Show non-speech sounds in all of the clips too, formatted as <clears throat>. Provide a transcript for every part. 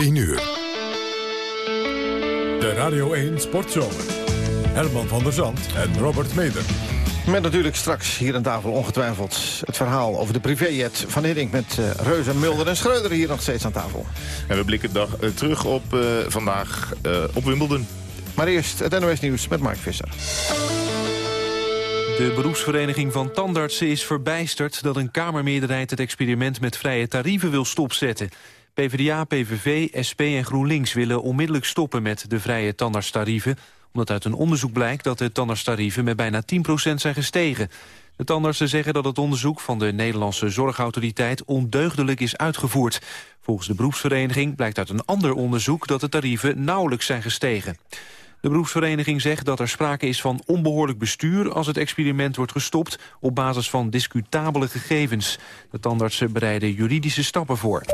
10 uur. De Radio 1 Sportzomer. Herman van der Zand en Robert Meder. Met natuurlijk straks hier aan tafel ongetwijfeld het verhaal over de privéjet van Hiddink... met uh, Reuzen, Mulder en Schreuder hier nog steeds aan tafel. En we blikken dag, uh, terug op uh, vandaag op Wimbledon. Maar eerst het NOS Nieuws met Mark Visser. De beroepsvereniging van tandartsen is verbijsterd... dat een Kamermeerderheid het experiment met vrije tarieven wil stopzetten. PvdA, PVV, SP en GroenLinks willen onmiddellijk stoppen met de vrije tandartstarieven omdat uit een onderzoek blijkt dat de tandartstarieven met bijna 10% zijn gestegen. De tandartsen zeggen dat het onderzoek van de Nederlandse Zorgautoriteit ondeugdelijk is uitgevoerd. Volgens de beroepsvereniging blijkt uit een ander onderzoek dat de tarieven nauwelijks zijn gestegen. De beroepsvereniging zegt dat er sprake is van onbehoorlijk bestuur als het experiment wordt gestopt op basis van discutabele gegevens. De tandartsen bereiden juridische stappen voor.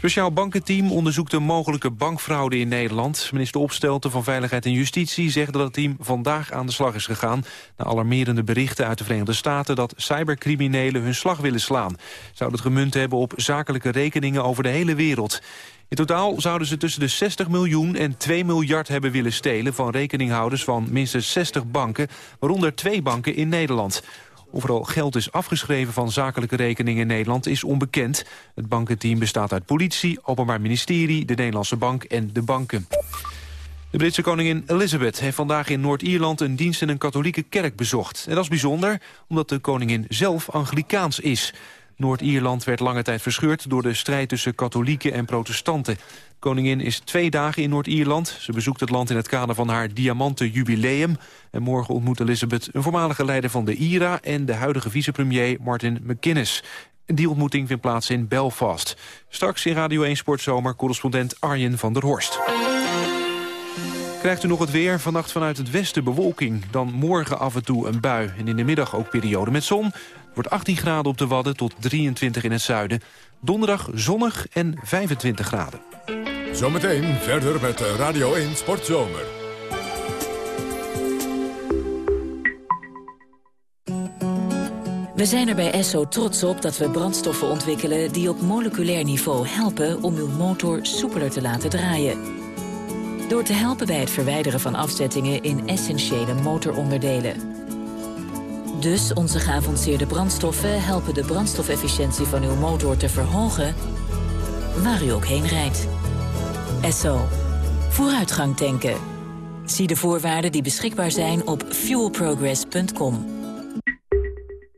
Speciaal bankenteam onderzoekt een mogelijke bankfraude in Nederland. Minister Opstelten van Veiligheid en Justitie zegt dat het team vandaag aan de slag is gegaan... na alarmerende berichten uit de Verenigde Staten dat cybercriminelen hun slag willen slaan. Zouden het gemunt hebben op zakelijke rekeningen over de hele wereld. In totaal zouden ze tussen de 60 miljoen en 2 miljard hebben willen stelen... van rekeninghouders van minstens 60 banken, waaronder twee banken in Nederland. Of er al geld is afgeschreven van zakelijke rekeningen in Nederland is onbekend. Het bankenteam bestaat uit politie, openbaar ministerie, de Nederlandse bank en de banken. De Britse koningin Elizabeth heeft vandaag in Noord-Ierland een dienst in een katholieke kerk bezocht. En dat is bijzonder, omdat de koningin zelf Anglikaans is. Noord-Ierland werd lange tijd verscheurd door de strijd tussen katholieken en protestanten. Koningin is twee dagen in Noord-Ierland. Ze bezoekt het land in het kader van haar diamanten jubileum. En morgen ontmoet Elizabeth een voormalige leider van de IRA... en de huidige vicepremier Martin McGuinness. Die ontmoeting vindt plaats in Belfast. Straks in Radio 1 Sportzomer correspondent Arjen van der Horst. Krijgt u nog het weer? Vannacht vanuit het westen bewolking. Dan morgen af en toe een bui. En in de middag ook periode met zon. Wordt 18 graden op de Wadden tot 23 in het zuiden. Donderdag zonnig en 25 graden. Zometeen verder met Radio 1 Sportzomer. We zijn er bij Esso trots op dat we brandstoffen ontwikkelen... die op moleculair niveau helpen om uw motor soepeler te laten draaien. Door te helpen bij het verwijderen van afzettingen in essentiële motoronderdelen. Dus onze geavanceerde brandstoffen helpen de brandstofefficiëntie van uw motor te verhogen... waar u ook heen rijdt. Esso. Vooruitgang tanken. Zie de voorwaarden die beschikbaar zijn op fuelprogress.com.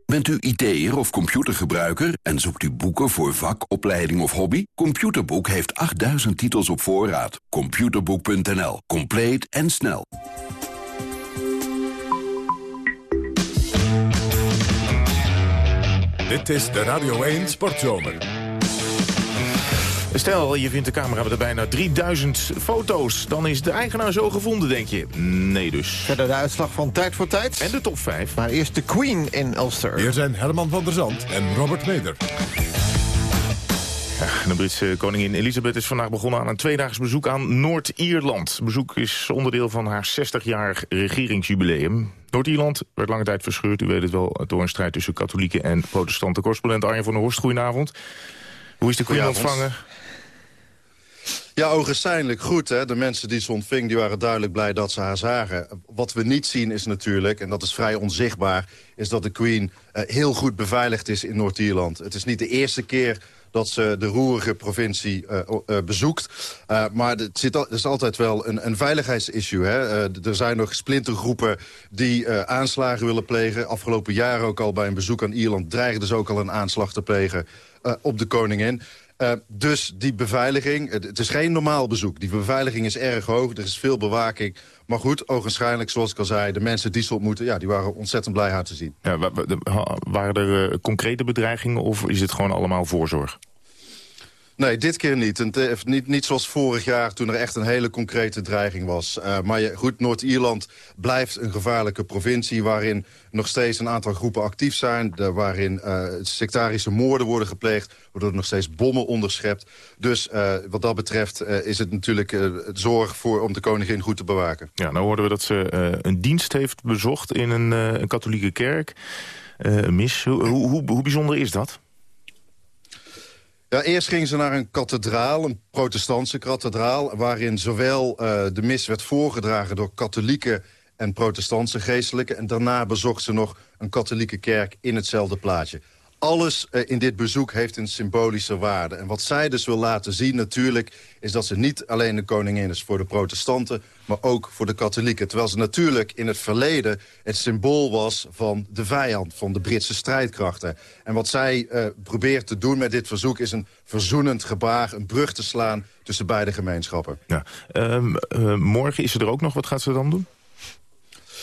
Bent u IT'er of computergebruiker en zoekt u boeken voor vak, opleiding of hobby? Computerboek heeft 8000 titels op voorraad. Computerboek.nl. Compleet en snel. Dit is de Radio 1 Sportzomer. Stel, je vindt de camera met er bijna 3000 foto's. Dan is de eigenaar zo gevonden, denk je. Nee dus. Verder de uitslag van Tijd voor Tijd. En de top 5. Maar eerst de Queen in Ulster. Hier zijn Herman van der Zand en Robert Meder. de Britse koningin Elisabeth is vandaag begonnen aan een tweedaags bezoek aan Noord-Ierland. Bezoek is onderdeel van haar 60-jarig regeringsjubileum. Noord-Ierland werd lange tijd verscheurd, u weet het wel, door een strijd tussen katholieken en protestanten. Correspondent Arjen van der Horst, goedenavond. Hoe is de Queen ontvangen? Ja, ogenschijnlijk goed. Hè? De mensen die ze ontving die waren duidelijk blij dat ze haar zagen. Wat we niet zien is natuurlijk, en dat is vrij onzichtbaar... is dat de Queen uh, heel goed beveiligd is in Noord-Ierland. Het is niet de eerste keer dat ze de roerige provincie uh, uh, bezoekt. Uh, maar het, zit is altijd wel een, een veiligheidsissue. Hè? er zijn nog splintergroepen die aanslagen willen plegen. Afgelopen jaar ook al bij een bezoek aan Ierland... dreigden ze ook al een aanslag te plegen op de koningin. Dus die beveiliging, het, is geen normaal bezoek. Die beveiliging is erg hoog, er is veel bewaking. Maar goed, ogenschijnlijk, zoals ik al zei... de mensen die ze ontmoeten, ja, die waren ontzettend blij haar te zien. Ja, waren er uh, concrete bedreigingen of is het gewoon allemaal voorzorg? Nee, dit keer niet. En niet. Niet zoals vorig jaar toen er echt een hele concrete dreiging was. Uh, maar je, goed, Noord-Ierland blijft een gevaarlijke provincie... waarin nog steeds een aantal groepen actief zijn... Waarin uh, sectarische moorden worden gepleegd... waardoor er nog steeds bommen onderschept. Dus wat dat betreft is het natuurlijk zorg voor, om de koningin goed te bewaken. Ja, nou hoorden we dat ze een dienst heeft bezocht in een, een katholieke kerk. mis, hoe, hoe, hoe bijzonder is dat? Ja, eerst gingen ze naar een kathedraal, een protestantse kathedraal... waarin zowel uh, de mis werd voorgedragen door katholieke en protestantse geestelijken... en daarna bezocht ze nog een katholieke kerk in hetzelfde plaatje alles uh, in dit bezoek heeft een symbolische waarde. En wat zij dus wil laten zien natuurlijk... is dat ze niet alleen de koningin is voor de protestanten... maar ook voor de katholieken. Terwijl ze natuurlijk in het verleden het symbool was... van de vijand, van de Britse strijdkrachten. En wat zij uh, probeert te doen met dit verzoek... is een verzoenend gebaar, een brug te slaan tussen beide gemeenschappen. Ja. Um, uh, morgen is er ook nog. Wat gaat ze dan doen?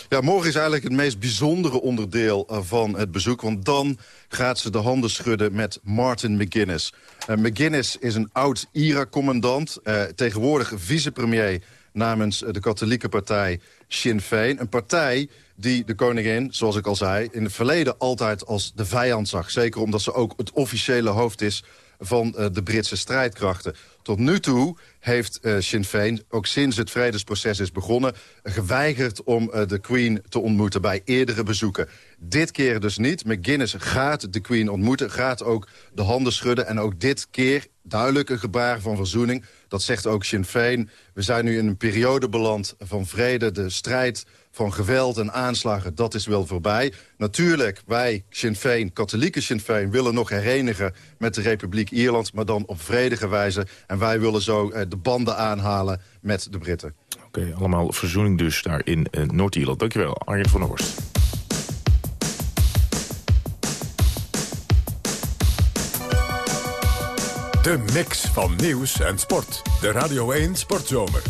Ja, morgen is eigenlijk het meest bijzondere onderdeel uh, van het bezoek. Want dan gaat ze de handen schudden met Martin McGuinness. Uh, McGuinness is een oud-IRA-commandant. Uh, tegenwoordig vicepremier namens de katholieke partij Sinn Féin. Een partij die de koningin, zoals ik al zei... in het verleden altijd als de vijand zag. Zeker omdat ze ook het officiële hoofd is van de Britse strijdkrachten. Tot nu toe heeft uh, Sinn Féin, ook sinds het vredesproces is begonnen... geweigerd om uh, de Queen te ontmoeten bij eerdere bezoeken. Dit keer dus niet. McGuinness gaat de Queen ontmoeten, gaat ook de handen schudden... en ook dit keer duidelijk een gebaar van verzoening. Dat zegt ook Sinn Féin. We zijn nu in een periode beland van vrede. De strijd van geweld en aanslagen, dat is wel voorbij. Natuurlijk, wij, Sinn Féin, katholieke Sinn Féin... willen nog herenigen met de Republiek Ierland... maar dan op vredige wijze. En wij willen zo eh, de banden aanhalen met de Britten. Oké, okay, allemaal verzoening dus daar in uh, Noord-Ierland. Dankjewel, Arjen van der Horst. De mix van nieuws en sport. De Radio 1 Sportzomer.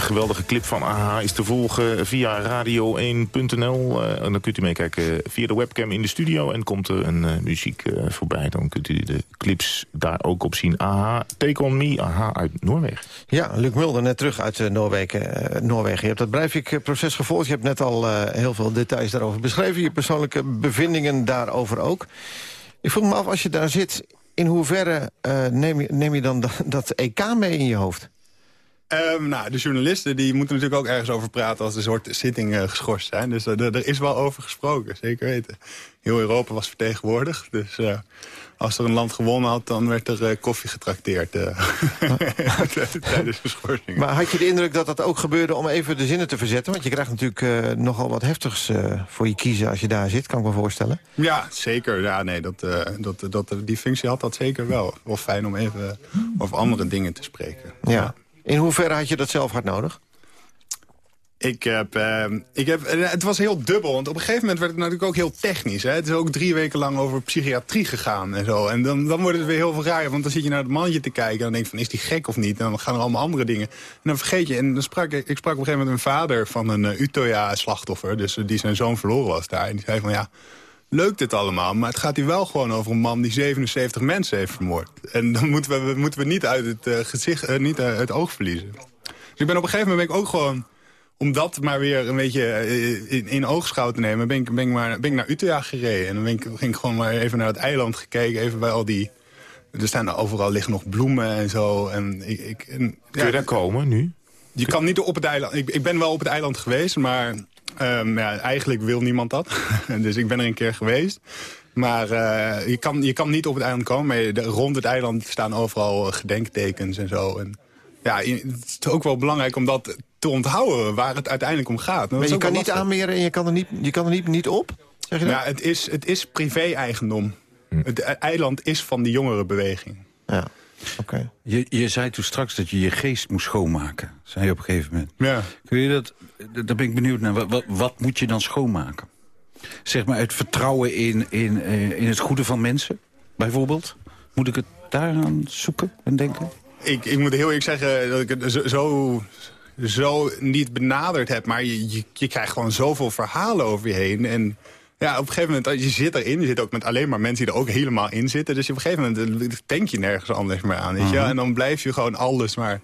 Geweldige clip van AHA is te volgen via radio1.nl. Uh, en dan kunt u meekijken via de webcam in de studio. En komt er een uh, muziek voorbij. Dan kunt u de clips daar ook op zien. AHA, Take On Me, AHA uit Noorwegen. Ja, Luc Mulder, net terug uit Noorwegen. Noorwegen. Je hebt dat Breivik-proces gevolgd. Je hebt net al heel veel details daarover beschreven. Je persoonlijke bevindingen daarover ook. Ik vroeg me af, als je daar zit... in hoeverre neem, je, neem je dan dat EK mee in je hoofd? Um, nou, de journalisten die moeten natuurlijk ook ergens over praten... als een soort zitting uh, geschorst zijn. Dus uh, er is wel over gesproken, zeker weten. Heel Europa was vertegenwoordigd. Dus uh, als er een land gewonnen had, dan werd er koffie getrakteerd... <laughs> <laughs> tijdens de schorsing. Maar had je de indruk dat dat ook gebeurde om even de zinnen te verzetten? Want je krijgt natuurlijk nogal wat heftigs voor je kiezen als je daar zit, kan ik me voorstellen. Ja, zeker. Ja, nee, dat, dat, dat, die functie had dat zeker wel. Wel fijn om even over andere dingen te spreken. ja. In hoeverre had je dat zelf hard nodig? Ik heb, uh, ik heb, eh, het was heel dubbel, want op een gegeven moment werd het natuurlijk ook heel technisch. Hè? Het is ook drie weken lang over psychiatrie gegaan en zo. En dan, dan wordt het weer heel veel raar, want dan zit je naar het mandje te kijken... en dan denk je van, is die gek of niet? En dan gaan er allemaal andere dingen. En dan vergeet je, en dan sprak ik, ik sprak op een gegeven moment een vader van een uh, Utoya-slachtoffer... dus die zijn zoon verloren was daar. En die zei van, ja, leuk dit allemaal, maar het gaat hier wel gewoon over een man... die 77 mensen heeft vermoord. En dan moeten we, moeten we niet uit het, uh, gezicht, uh, niet uit het oog verliezen. Dus ik ben op een gegeven moment ben ik ook gewoon... om dat maar weer een beetje in, in oogschouw te nemen... ben ik, ben ik, maar, ben ik naar Utrecht gereden. En dan ben ik, ging ik gewoon maar even naar het eiland gekeken. Even bij al die... Er staan overal liggen nog bloemen en zo. En ik, ik, en, Kun je daar komen nu? Je kan niet op het eiland... Ik, ik ben wel op het eiland geweest, maar Um, ja, eigenlijk wil niemand dat. <laughs> dus ik ben er een keer geweest. Maar uh, je, kan, je kan niet op het eiland komen. Maar de, rond het eiland staan overal gedenktekens en zo. En ja, het is ook wel belangrijk om dat te onthouden waar het uiteindelijk om gaat. Maar je kan niet aanmeren en je kan er niet, je kan er niet, niet op? Zeg je dat? Ja, het is, het is privé-eigendom. Hm. Het eiland is van de jongerenbeweging. Ja. Okay. Je, je zei toen straks dat je je geest moest schoonmaken. Zei je op een gegeven moment. Ja. Kun je dat, daar ben ik benieuwd naar. Wat, wat, moet je dan schoonmaken? Zeg maar het vertrouwen in, in, eh, in het goede van mensen, bijvoorbeeld. Moet ik het daaraan zoeken en denken? Ik, ik moet heel eerlijk zeggen dat ik het zo, zo niet benaderd heb. Maar je, je, je krijgt gewoon zoveel verhalen over je heen. En ja, op een gegeven moment, je zit erin. Je zit ook met alleen maar mensen die er ook helemaal in zitten. Dus op een gegeven moment eh, denk je nergens anders meer aan. Weet je? Mhm. En dan blijf je gewoon alles maar...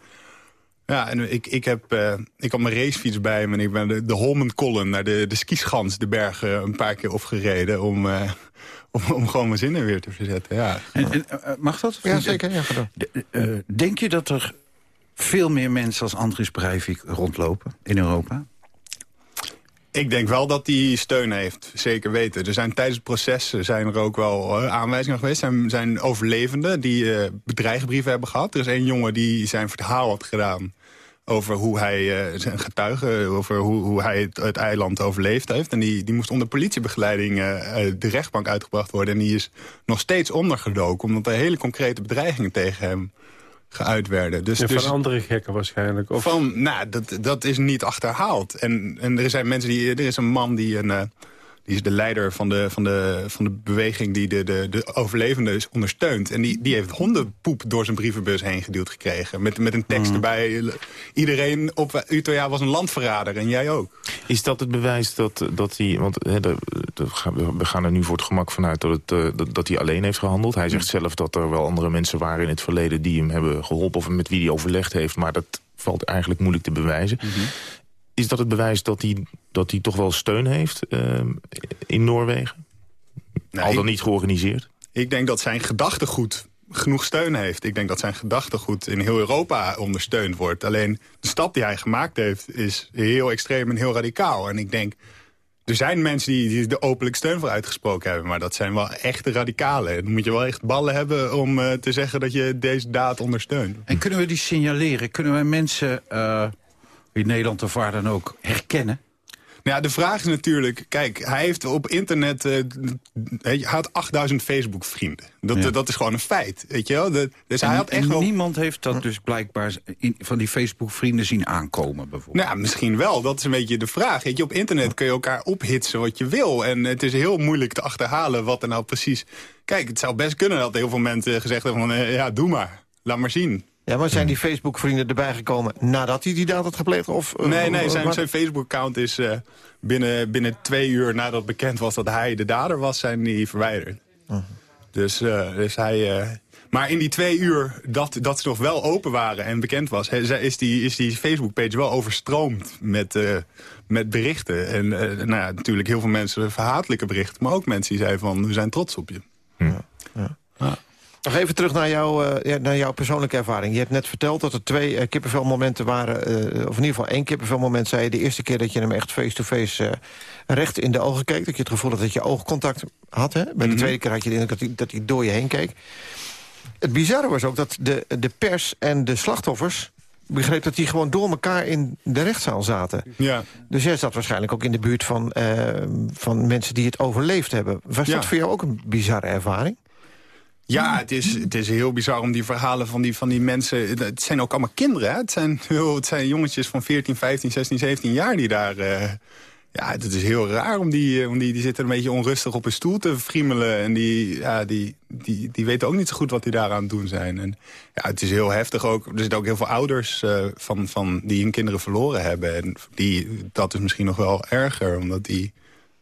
Ja, en ik, ik, heb, uh, ik had mijn racefiets bij me en ik ben de, de Holmenkollen naar de, de skischans, de bergen, een paar keer opgereden om, uh, om, om gewoon mijn zinnen weer te verzetten. Ja. En, en, mag dat? Ja, zeker. Ja, denk je dat er veel meer mensen als Andries Breivik rondlopen in Europa? Ik denk wel dat hij steun heeft, zeker weten. Er zijn tijdens het proces zijn er ook wel aanwijzingen geweest. Er zijn, zijn overlevenden die uh, bedreigbrieven hebben gehad. Er is één jongen die zijn verhaal had gedaan over hoe hij, uh, zijn getuige, over hoe, hoe hij het, eiland overleefd heeft. En die, die moest onder politiebegeleiding de rechtbank uitgebracht worden. En die is nog steeds ondergedoken, omdat er hele concrete bedreigingen tegen hem geuit werden. Dus, van dus, andere gekken waarschijnlijk? Of? Van, nou, dat, dat is niet achterhaald. En, en er zijn mensen die... Er is een man die een... Die is de leider van de, van de, van de beweging die de, de, de overlevenden ondersteunt. En die, die heeft hondenpoep door zijn brievenbus heen geduwd gekregen. Met, met een tekst mm. erbij. Iedereen op Utøya was een landverrader en jij ook. Is dat het bewijs dat, dat hij... Want he, de, de, we gaan er nu voor het gemak vanuit dat, het, uh, dat, dat, hij alleen heeft gehandeld. Hij zegt zelf dat er wel andere mensen waren in het verleden... die hem hebben geholpen of met wie hij overlegd heeft. Maar dat valt eigenlijk moeilijk te bewijzen. Mm -hmm. Is dat het bewijs dat hij, dat hij toch wel steun heeft uh, in Noorwegen? Nee, Al dan niet georganiseerd? Ik denk dat zijn gedachtegoed genoeg steun heeft. Ik denk dat zijn gedachtegoed in heel Europa ondersteund wordt. Alleen de stap die hij gemaakt heeft is heel extreem en heel radicaal. En ik denk, er zijn mensen die, die er openlijk steun voor uitgesproken hebben... maar dat zijn wel echte radicalen. Dan moet je wel echt ballen hebben om uh, te zeggen dat je deze daad ondersteunt. En kunnen we die signaleren? Kunnen wij mensen... Uh in Nederland of waar dan ook herkennen? Nou ja, de vraag is natuurlijk, kijk, hij heeft op internet, uh, hij had 8000 Facebook-vrienden. Dat, dat is gewoon een feit, weet je wel. De, dus hij had echt niemand heeft dat dus blijkbaar in, van die Facebook-vrienden zien aankomen, bijvoorbeeld. Nou, misschien wel, dat is een beetje de vraag. Weet je, op internet kun je elkaar ophitsen wat je wil. En het is heel moeilijk te achterhalen wat er nou precies... Kijk, het zou best kunnen dat heel veel mensen gezegd hebben van, uh, ja, doe maar. Laat maar zien Ja, maar zijn die Facebook-vrienden erbij gekomen nadat hij die daad had gepleegd? Of, eh, Nee, nee, zijn, zijn Facebook-account is eh, binnen, binnen twee uur nadat bekend was dat hij de dader was, zijn die verwijderd. Dus, eh, dus hij... maar in die twee uur dat, dat ze nog wel open waren en bekend was... is die, is die Facebook-page wel overstroomd met, met berichten. En nou ja, natuurlijk heel veel mensen verhatelijke berichten... maar ook mensen die zeiden van, we zijn trots op je. Nog even terug naar, jou, eh, ja, naar jouw persoonlijke ervaring. Je hebt net verteld dat er twee eh, kippenvelmomenten waren... eh, of in ieder geval één kippenvelmoment, zei je... de eerste keer dat je hem echt face-to-face eh, recht in de ogen keek. Dat je het gevoel had dat je oogcontact had. Hè? Bij de tweede keer had je de indruk dat hij, dat hij door je heen keek. Het bizarre was ook dat de, de pers en de slachtoffers... begreep dat die gewoon door elkaar in de rechtszaal zaten. Ja. Dus jij zat waarschijnlijk ook in de buurt van, eh, van mensen die het overleefd hebben. Was Ja. dat voor jou ook een bizarre ervaring? Ja, het is, het is heel bizar om die verhalen van die, van die mensen... Het zijn ook allemaal kinderen, hè? Het zijn, <laughs> het zijn jongetjes van 14, 15, 16, 17 jaar die daar... eh, ja, het is heel raar, om die, eh, om die, die zitten een beetje onrustig op een stoel te friemelen. En die, ja, die, die, die weten ook niet zo goed wat die daar aan het doen zijn. En ja, het is heel heftig ook. Er zitten ook heel veel ouders eh, van, van, die hun kinderen verloren hebben. En die, dat is misschien nog wel erger, omdat die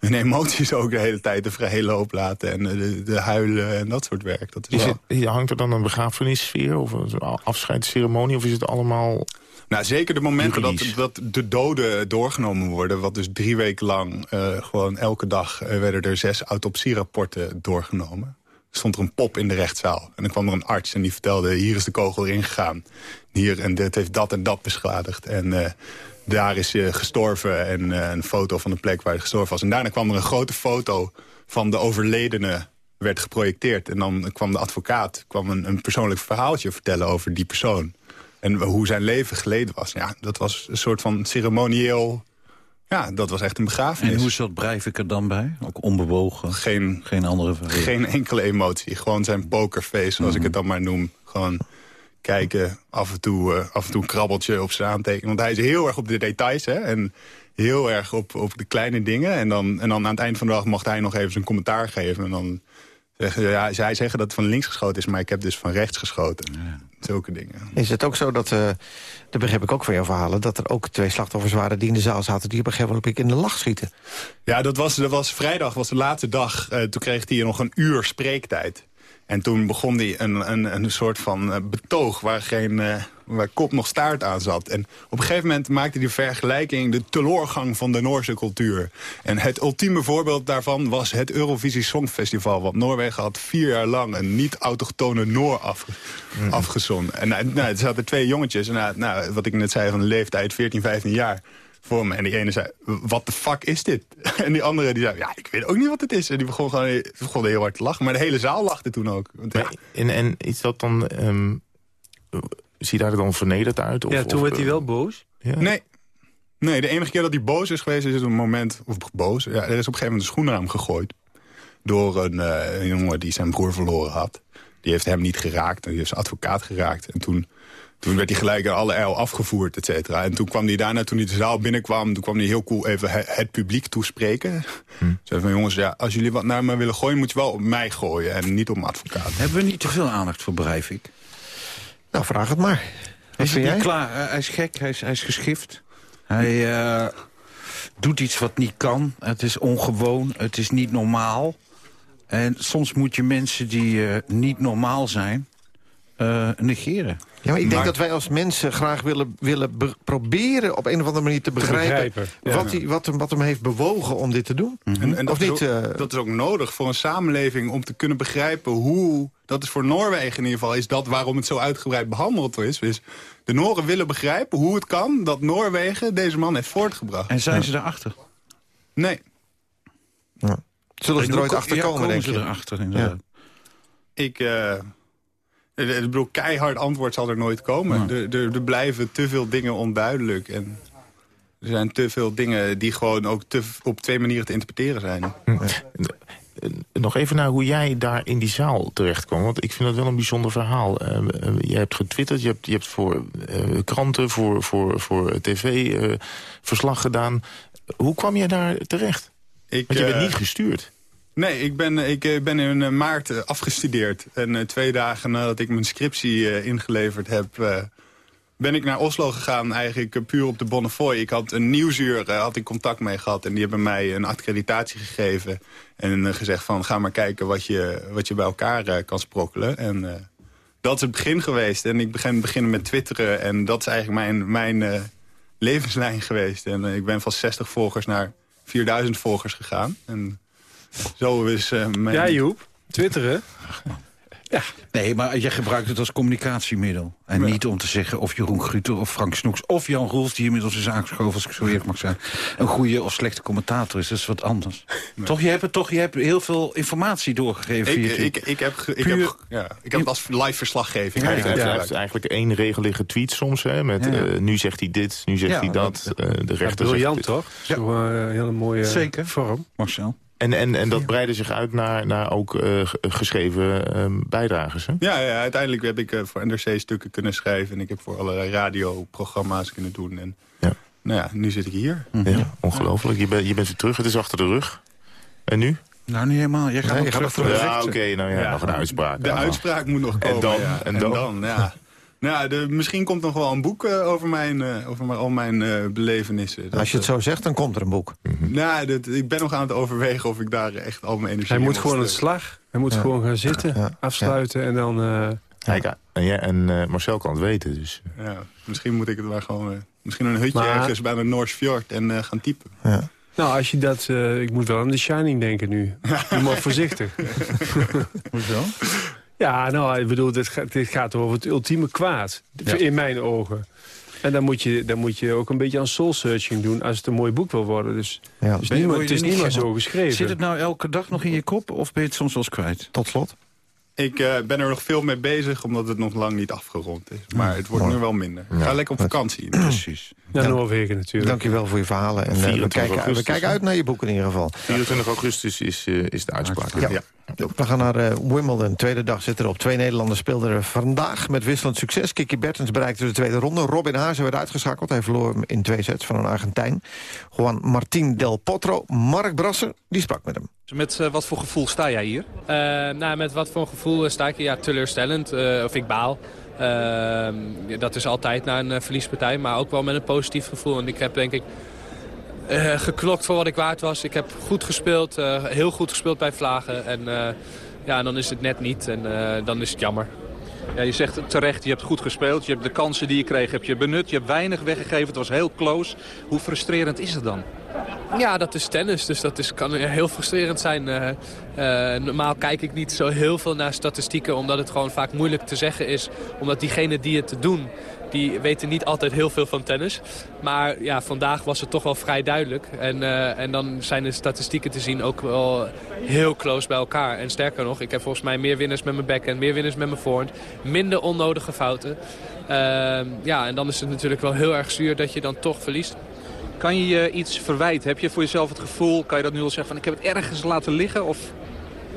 hun emoties ook de hele tijd de vrije loop laten. En eh, de, de huilen en dat soort werk. Dat is Is wel... het, hangt er dan een begrafenissfeer of een afscheidsceremonie? Of is het allemaal... Nou, zeker de momenten dat, dat de doden doorgenomen worden. Wat dus drie weken lang, eh, gewoon elke dag... eh, werden er zes autopsierapporten doorgenomen. Er stond er een pop in de rechtszaal. En dan kwam er een arts en die vertelde... hier is de kogel erin gegaan. Hier, en dit heeft dat en dat beschadigd. En daar is je gestorven. En eh, een foto van de plek waar je gestorven was. En daarna kwam er een grote foto van de overledene werd geprojecteerd. En dan kwam de advocaat kwam een, een persoonlijk verhaaltje vertellen over die persoon. En hoe zijn leven geleden was. Ja, dat was een soort van ceremonieel... Ja, dat was echt een begrafenis. En hoe zat Breivik er dan bij? Ook onbewogen? Geen, Geen andere vraag. geen enkele emotie. Gewoon zijn pokerface, zoals ik het dan maar noem. Gewoon kijken, af en toe, eh, af en toe een krabbeltje op zijn aantekening. Want hij is heel erg op de details, hè. En heel erg op, op de kleine dingen. En dan, en dan aan het eind van de dag mocht hij nog even zijn commentaar geven. En dan zeggen ze, ja, zij zeggen dat het van links geschoten is... maar ik heb dus van rechts geschoten. Zulke dingen. Is het ook zo dat, eh dat begrijp ik ook van jouw verhalen... dat er ook twee slachtoffers waren die in de zaal zaten... die op een gegeven moment in de lach schieten? Ja, dat was, dat was vrijdag, was de laatste dag. Eh, toen kreeg hij nog een uur spreektijd. En toen begon hij een, een, een soort van eh, betoog waar geen eh, waar kop nog staart aan zat. En op een gegeven moment maakte hij de vergelijking... de teleurgang van de Noorse cultuur. En het ultieme voorbeeld daarvan was het Eurovisie Songfestival. Want Noorwegen had vier jaar lang een niet-autochtone Noor afge afgezonden. En nou, nou, er zaten twee jongetjes, en, nou, nou, wat ik net zei van de leeftijd, 14, 15 jaar voor me. En die ene zei, wat de fuck is dit? <laughs> En die andere die zei, ja, ik weet ook niet wat het is. En die begon gewoon begon heel hard te lachen. Maar de hele zaal lachte toen ook. Want, ja, En, en is dat dan... ehm ziet hij er dan vernederd uit? Of, Ja, toen of, werd hij eh, wel boos. ja? Nee. Nee, de enige keer dat hij boos is geweest is een moment... Of boos, ja, er is op een gegeven moment een schoen naar hem gegooid. Door een, eh, een jongen die zijn broer verloren had. Die heeft hem niet geraakt. En die heeft zijn advocaat geraakt. En toen, toen werd hij gelijk aan alle eil afgevoerd, et cetera. En toen kwam hij daarna, toen hij de zaal binnenkwam... toen kwam hij heel cool even he- het publiek toespreken. Zei van, jongens, ja, als jullie wat naar me willen gooien... moet je wel op mij gooien en niet op mijn advocaat. Hebben we niet te veel aandacht voor Breivik? Nou, vraag het maar. Wat Is niet klaar? Eh, hij is gek, hij is, hij is geschift. Hij eh, doet iets wat niet kan. Het is ongewoon, het is niet normaal. En soms moet je mensen die eh, niet normaal zijn, eh, negeren. Ja, maar ik denk Maar- dat wij als mensen graag willen, willen be- proberen... op een of andere manier te begrijpen, begrijpen, ja. wat, hij, wat, hem, wat hem heeft bewogen om dit te doen. En, en dat, Of is niet, ook, eh, dat is ook nodig voor een samenleving om te kunnen begrijpen hoe... Dat is voor Noorwegen in ieder geval, is dat waarom het zo uitgebreid behandeld is. is de Noren willen begrijpen hoe het kan dat Noorwegen deze man heeft voortgebracht. En zijn ze daarachter? Nee, Zullen ze er ooit achter Ja, komen, denk ze je? erachter, inderdaad. ik... eh, ik bedoel, keihard antwoord zal er nooit komen. Er, er, er blijven te veel dingen onduidelijk. En er zijn te veel dingen die gewoon ook te, op twee manieren te interpreteren zijn. Eh, Nog even naar hoe jij daar in die zaal terecht kwam. Want ik vind dat wel een bijzonder verhaal. Eh, eh, je hebt getwitterd, je hebt, je hebt voor eh, kranten, voor, voor, voor tv eh, verslag gedaan. Hoe kwam je daar terecht? Ik, Want je bent eh, niet gestuurd. Nee, ik ben, ik eh, ben in eh, maart eh, afgestudeerd. En twee dagen nadat ik mijn scriptie ingeleverd heb... ben ik naar Oslo gegaan, eigenlijk puur op de Bonnefoy. Ik had een nieuwsuur, had ik contact mee gehad. En die hebben mij een accreditatie gegeven. En gezegd van, ga maar kijken wat je, wat je bij elkaar kan sprokkelen. En dat is het begin geweest. En ik begin beginnen met twitteren. En dat is eigenlijk mijn, mijn levenslijn geweest. En ik ben van 60 volgers naar 4000 volgers gegaan. En zo is eh, mijn... Ja, Joep. Twitteren. <laughs> Nee, maar je gebruikt het als communicatiemiddel. En Ja. niet om te zeggen of Jeroen Gruter of Frank Snoeks... of Jan Roels, die inmiddels is aangeschoven, als ik zo eerlijk mag zijn... een goede of slechte commentator is. Dat is wat anders. Toch, je hebt, het toch, je hebt heel veel informatie doorgegeven Ik, via ik, Twitter. ik, heb, ik, Puur- heb, ja, ik heb als live verslaggeving. Hij gebruikt. heeft eigenlijk één regelige tweet soms. Hè, met Ja. eh, nu zegt hij dit, nu zegt Ja, hij dat. eh, de Ja, rechter briljant, zegt toch? Zo, een hele mooie Zeker. vorm. Marcel. En, en, en dat breidde zich uit naar, naar ook eh, ge- geschreven eh, bijdragers. Hè? Ja, ja, uiteindelijk heb ik eh, voor NRC stukken kunnen schrijven. En ik heb voor allerlei radioprogramma's kunnen doen. En Ja. nou ja, nu zit ik hier. Ja, ongelooflijk. Je, bent je bent weer terug, het is achter de rug. En nu? Nou, niet helemaal. Jij gaat Nee, nog je gaat terug de Ja, oké, nou ja, Ja. nog een uitspraak. De uitspraak moet nog En komen. dan? ja. En En dan? dan, ja. <laughs> Nou de, misschien komt nog wel een boek eh, over, mijn, eh, over mijn, al mijn eh, belevenissen. Dat, Als je het zo zegt, dan komt er een boek. eh, nou, dat, ik ben nog aan het overwegen of ik daar echt al mijn energie Hij in moet gewoon het steken. slag. Hij moet Ja. gewoon gaan zitten, Ja. afsluiten en dan... eh, Kijk, en, ja, en eh, Marcel kan het weten. Dus. Ja, misschien moet ik het maar gewoon... misschien een hutje Maar- ergens bij de Noors Fjord en eh, gaan typen. Ja. nou, als je dat... eh, ik moet wel aan The Shining denken nu. <laughs> Doe maar voorzichtig. <laughs> <laughs> Hoezo? Ja, nou, ik bedoel, dit gaat, dit gaat over het ultieme kwaad. Ja. In mijn ogen. En dan moet, je, dan moet je ook een beetje aan soul-searching doen... als het een mooi boek wil worden. Dus Ja. het is niet, het is er gek zo geschreven. Zit het nou elke dag nog in je kop of ben je het soms wel eens kwijt? Tot slot. Ik eh, ben er nog veel mee bezig, omdat het nog lang niet afgerond is. Maar het wordt Mooi. nu wel minder. Ga lekker op vakantie. <clears throat> Precies. Naar Noorwegen natuurlijk. Dank je wel voor je verhalen. En eh, we, 24 kijken, we kijken uit naar je boek in ieder geval. 24 augustus is, eh, is de uitspraak. Ja. We gaan naar Wimbledon. Tweede dag zit erop. Twee Nederlanders speelden er vandaag met wisselend succes. Kiki Bertens bereikte de tweede ronde. Robin Haase werd uitgeschakeld. Hij verloor in twee sets van een Argentijn. Juan Martín del Potro. Mark Brasser, die sprak met hem. Met eh, wat voor gevoel sta jij hier? Eh, nou, met wat voor gevoel sta ik hier? Ja, teleurstellend. eh, of ik baal. Ehm, dat is altijd na een eh, verliespartij. Maar ook wel met een positief gevoel. En ik heb denk ik eh, geklokt voor wat ik waard was. Ik heb goed gespeeld. eh, heel goed gespeeld bij Vlagen. En eh, ja, dan is het net niet. En eh, dan is het jammer. Ja, je zegt terecht, je hebt goed gespeeld. Je hebt de kansen die je kreeg heb je benut. Je hebt weinig weggegeven. Het was heel close. Hoe frustrerend is het dan? Ja, dat is tennis, dus dat is, kan heel frustrerend zijn. Eh, eh, normaal kijk ik niet zo heel veel naar statistieken... omdat het gewoon vaak moeilijk te zeggen is. Omdat diegenen die het doen, die weten niet altijd heel veel van tennis. Maar ja, vandaag was het toch wel vrij duidelijk. En, eh, en dan zijn de statistieken te zien ook wel heel close bij elkaar. En sterker nog, ik heb volgens mij meer winners met mijn backhand... meer winners met mijn voorhand, minder onnodige fouten. Ehm, ja, en dan is het natuurlijk wel heel erg zuur dat je dan toch verliest. Kan je je iets verwijten? Heb je voor jezelf het gevoel, kan je dat nu al zeggen, van ik heb het ergens laten liggen? Of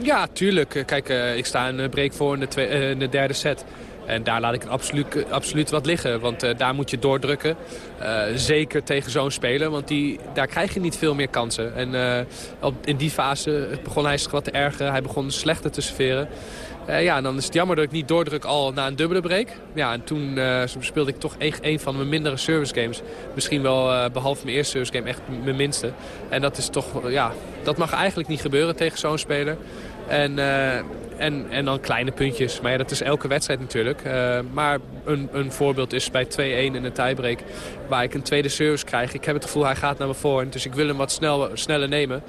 Ja, tuurlijk. Kijk, eh, ik sta een break voor in de, twee- eh, in de derde set. En daar laat ik het absoluut, absoluut wat liggen. Want eh, daar moet je doordrukken. Eh, zeker tegen zo'n speler. Want die, daar krijg je niet veel meer kansen. En eh, op, in die fase begon hij zich wat te ergeren. Hij begon slechter te serveren. Ja, en dan is het jammer dat ik niet doordruk al na een dubbele break. Ja, en toen speelde ik toch een van mijn mindere service games. Misschien wel, eh, behalve mijn eerste service game, echt mijn minste. En dat is toch, ja, dat mag eigenlijk niet gebeuren tegen zo'n speler. En, en, en dan kleine puntjes. Maar dat is elke wedstrijd natuurlijk. Eh, maar een, een voorbeeld is bij 2-1 in een tiebreak. Waar ik een tweede service krijg. Ik heb het gevoel hij gaat naar mijn voorhand. Dus ik wil hem wat snel, sneller nemen.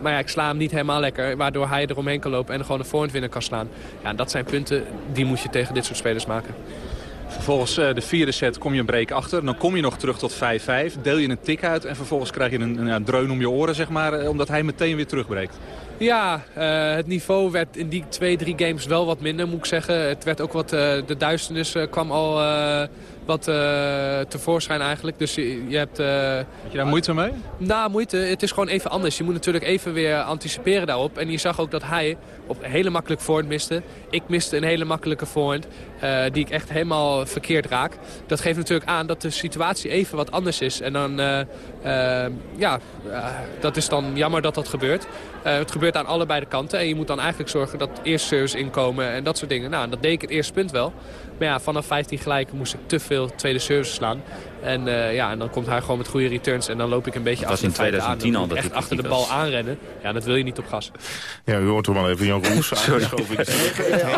Maar ja, ik sla hem niet helemaal lekker. Waardoor hij eromheen kan lopen en gewoon een voorhand winnen kan slaan. Ja, dat zijn punten die moet je tegen dit soort spelers maken. vervolgens eh, de vierde set kom je een break achter. Dan kom je nog terug tot 5-5. Deel je een tik uit en vervolgens krijg je een, een, dreun om je oren, zeg maar. eh, Omdat hij meteen weer terugbreekt. Ja, eh, het niveau werd in die twee, drie games wel wat minder, moet ik zeggen. Het werd ook wat, eh, de duisternis eh, kwam al wat tevoorschijn eigenlijk. Dus je, je hebt... Heb je daar moeite mee? Nou, moeite. Het is gewoon even anders. Je moet natuurlijk even weer anticiperen daarop. En je zag ook dat hij op een hele makkelijk voorhand miste. Ik miste een hele makkelijke voorhand. die ik echt helemaal verkeerd raak. Dat geeft natuurlijk aan dat de situatie even wat anders is. En dan, ja, dat is dan jammer dat dat gebeurt. Het gebeurt gebeurt aan allebei de kanten. En je moet dan eigenlijk zorgen dat eerst service inkomen en dat soort dingen. Nou, dat deed ik het eerste punt wel. Maar ja, vanaf 15 gelijk moest ik te veel tweede service slaan. En, uh, ja, en dan komt hij gewoon met goede returns. En dan loop ik een beetje achter in 2010 al. Dat echt achter de bal aanrennen. Ja, dat wil je niet op gas. Ja, u hoort er wel even Jan Roes <laughs> aangeschoven. <laughs>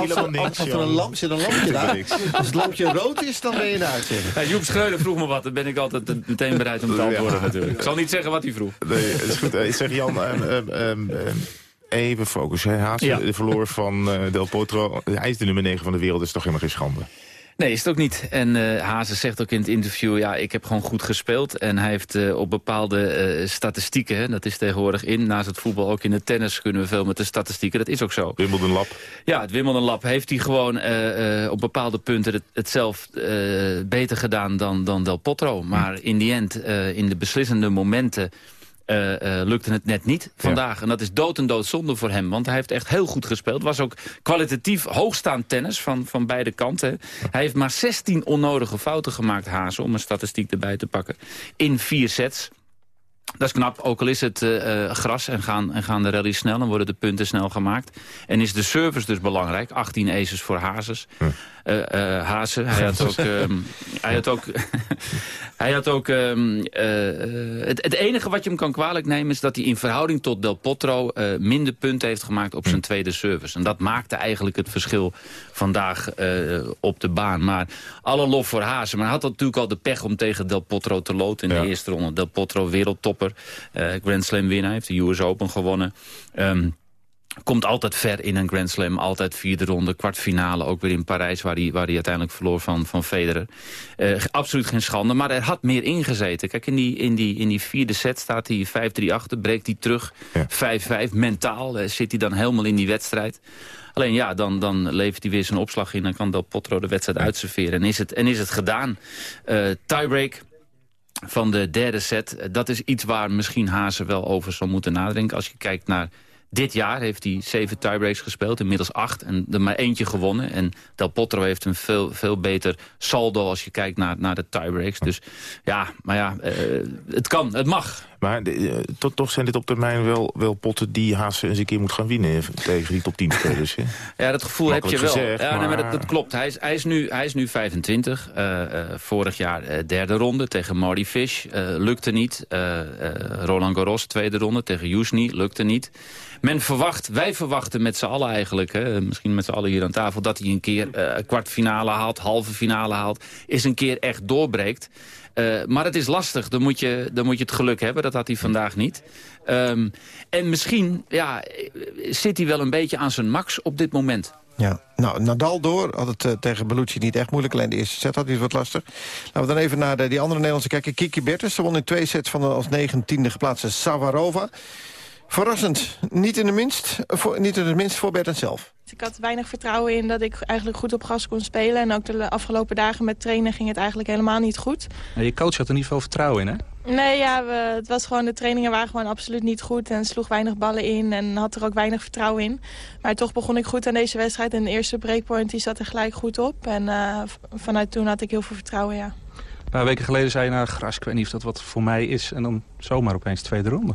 Helemaal niks, Als er een lamp zit, een lampje daar. Als het lampje rood is, dan ben je uitzending. Ja, Joep Schreuder vroeg me wat. Dan ben ik altijd meteen bereid om te antwoorden natuurlijk. Ik zal niet zeggen wat hij vroeg. Nee, is goed. Ik zeg Jan... Um, um, even focussen. Haas ja. verloor van uh, Del Potro. Hij is de nummer 9 van de wereld, dat is toch helemaal geen schande. Nee, is het ook niet. En uh, zegt ook in het interview... ja, ik heb gewoon goed gespeeld. En hij heeft uh, op bepaalde uh, statistieken... Hè, dat is tegenwoordig in, naast het voetbal ook in het tennis... kunnen we veel met de statistieken, dat is ook zo. Wimbledon Lab. Ja, het Wimbledon Lab heeft hij gewoon op bepaalde punten... het, het zelf beter gedaan dan, dan Del Potro. Maar in die end, in de beslissende momenten... Uh, uh, lukte het net niet vandaag. En dat is dood en dood zonde voor hem. Want hij heeft echt heel goed gespeeld. Was ook kwalitatief hoogstaand tennis van, van beide kanten. Hij heeft maar 16 onnodige fouten gemaakt, Hazen... om een statistiek erbij te pakken. In vier sets. Dat is knap, ook al is het uh, gras en gaan, en gaan de rallies snel... en worden de punten snel gemaakt. En is de service dus belangrijk. 18 aces voor Hazes. Hm. Uh, uh, Hazen. Hij had ook... Um, <laughs> hij had ook, <laughs> hij had ook um, uh, het, het, enige wat je hem kan kwalijk nemen... is dat hij in verhouding tot Del Potro... minder punten heeft gemaakt op zijn hm. tweede service. En dat maakte eigenlijk het verschil vandaag op de baan. Maar alle lof voor Hazen. Maar hij had natuurlijk al de pech om tegen Del Potro te loten in de eerste ronde. Del Potro wereldtopper. Grand Slam winnaar. Heeft de US Open gewonnen. Um, Komt altijd ver in een Grand Slam. Altijd vierde ronde, kwartfinale. Ook weer in Parijs, waar hij, waar hij uiteindelijk verloor van, van Federer. Uh, absoluut geen schande, maar er had meer ingezeten. Kijk, in die, in die, in die vierde set staat hij 5-3 achter. Breekt hij terug. 5-5. Mentaal uh, zit hij dan helemaal in die wedstrijd. Alleen ja, dan, dan levert hij weer zijn opslag in. Dan kan Del Potro de wedstrijd ja. uitserveren. En is het, en is het gedaan. Uh, tiebreak van de derde set. Dat is iets waar misschien Hazen wel over zou moeten nadenken. Als je kijkt naar dit jaar heeft hij zeven tiebreaks gespeeld, inmiddels acht. En er maar eentje gewonnen. En Del Potro heeft een veel, veel beter saldo als je kijkt naar, naar de tiebreaks. Dus ja, maar ja, uh, het kan, het mag. Maar uh, toch, toch zijn dit op termijn wel, wel potten die Haas eens een keer moet gaan winnen tegen die top 10 spelers. <laughs> ja, dat gevoel heb je wel. ja, maar... nee, maar dat, dat, klopt. Hij is, hij, is nu, hij is nu 25. Uh, vorig jaar derde ronde tegen Marty Fish. lukte niet. Roland Garros tweede ronde tegen Jusni. Lukte niet. Men verwacht, wij verwachten met z'n allen eigenlijk... Hè, misschien met z'n allen hier aan tafel... dat hij een keer uh, kwartfinale haalt, halve finale haalt... is een keer echt doorbreekt. Uh, maar het is lastig, dan moet, je, dan moet je het geluk hebben. Dat had hij vandaag niet. Um, en misschien ja, zit hij wel een beetje aan zijn max op dit moment. Ja, nou, Nadal door. Had het uh, tegen Bellucci niet echt moeilijk. Alleen de eerste set had hij wat lastig. Laten we dan even naar die andere Nederlandse kijken. Kiki Bertens, ze won in twee sets van de als negentiende geplaatste Savarova. Verrassend. Niet in, de minst, voor, niet in het minst voor Bertens zelf. Ik had weinig vertrouwen in dat ik eigenlijk goed op gas kon spelen. En ook de afgelopen dagen met trainen ging het eigenlijk helemaal niet goed. je coach had er niet veel vertrouwen in, hè? Nee, ja, we, het was gewoon, de trainingen waren gewoon absoluut niet goed. En sloeg weinig ballen in en had er ook weinig vertrouwen in. Maar toch begon ik goed aan deze wedstrijd. En de eerste breakpoint die zat er gelijk goed op. En uh, vanuit toen had ik heel veel vertrouwen, ja. Een paar weken geleden zei je, nou, gras, ik weet niet of dat wat voor mij is. En dan zomaar opeens tweede ronde.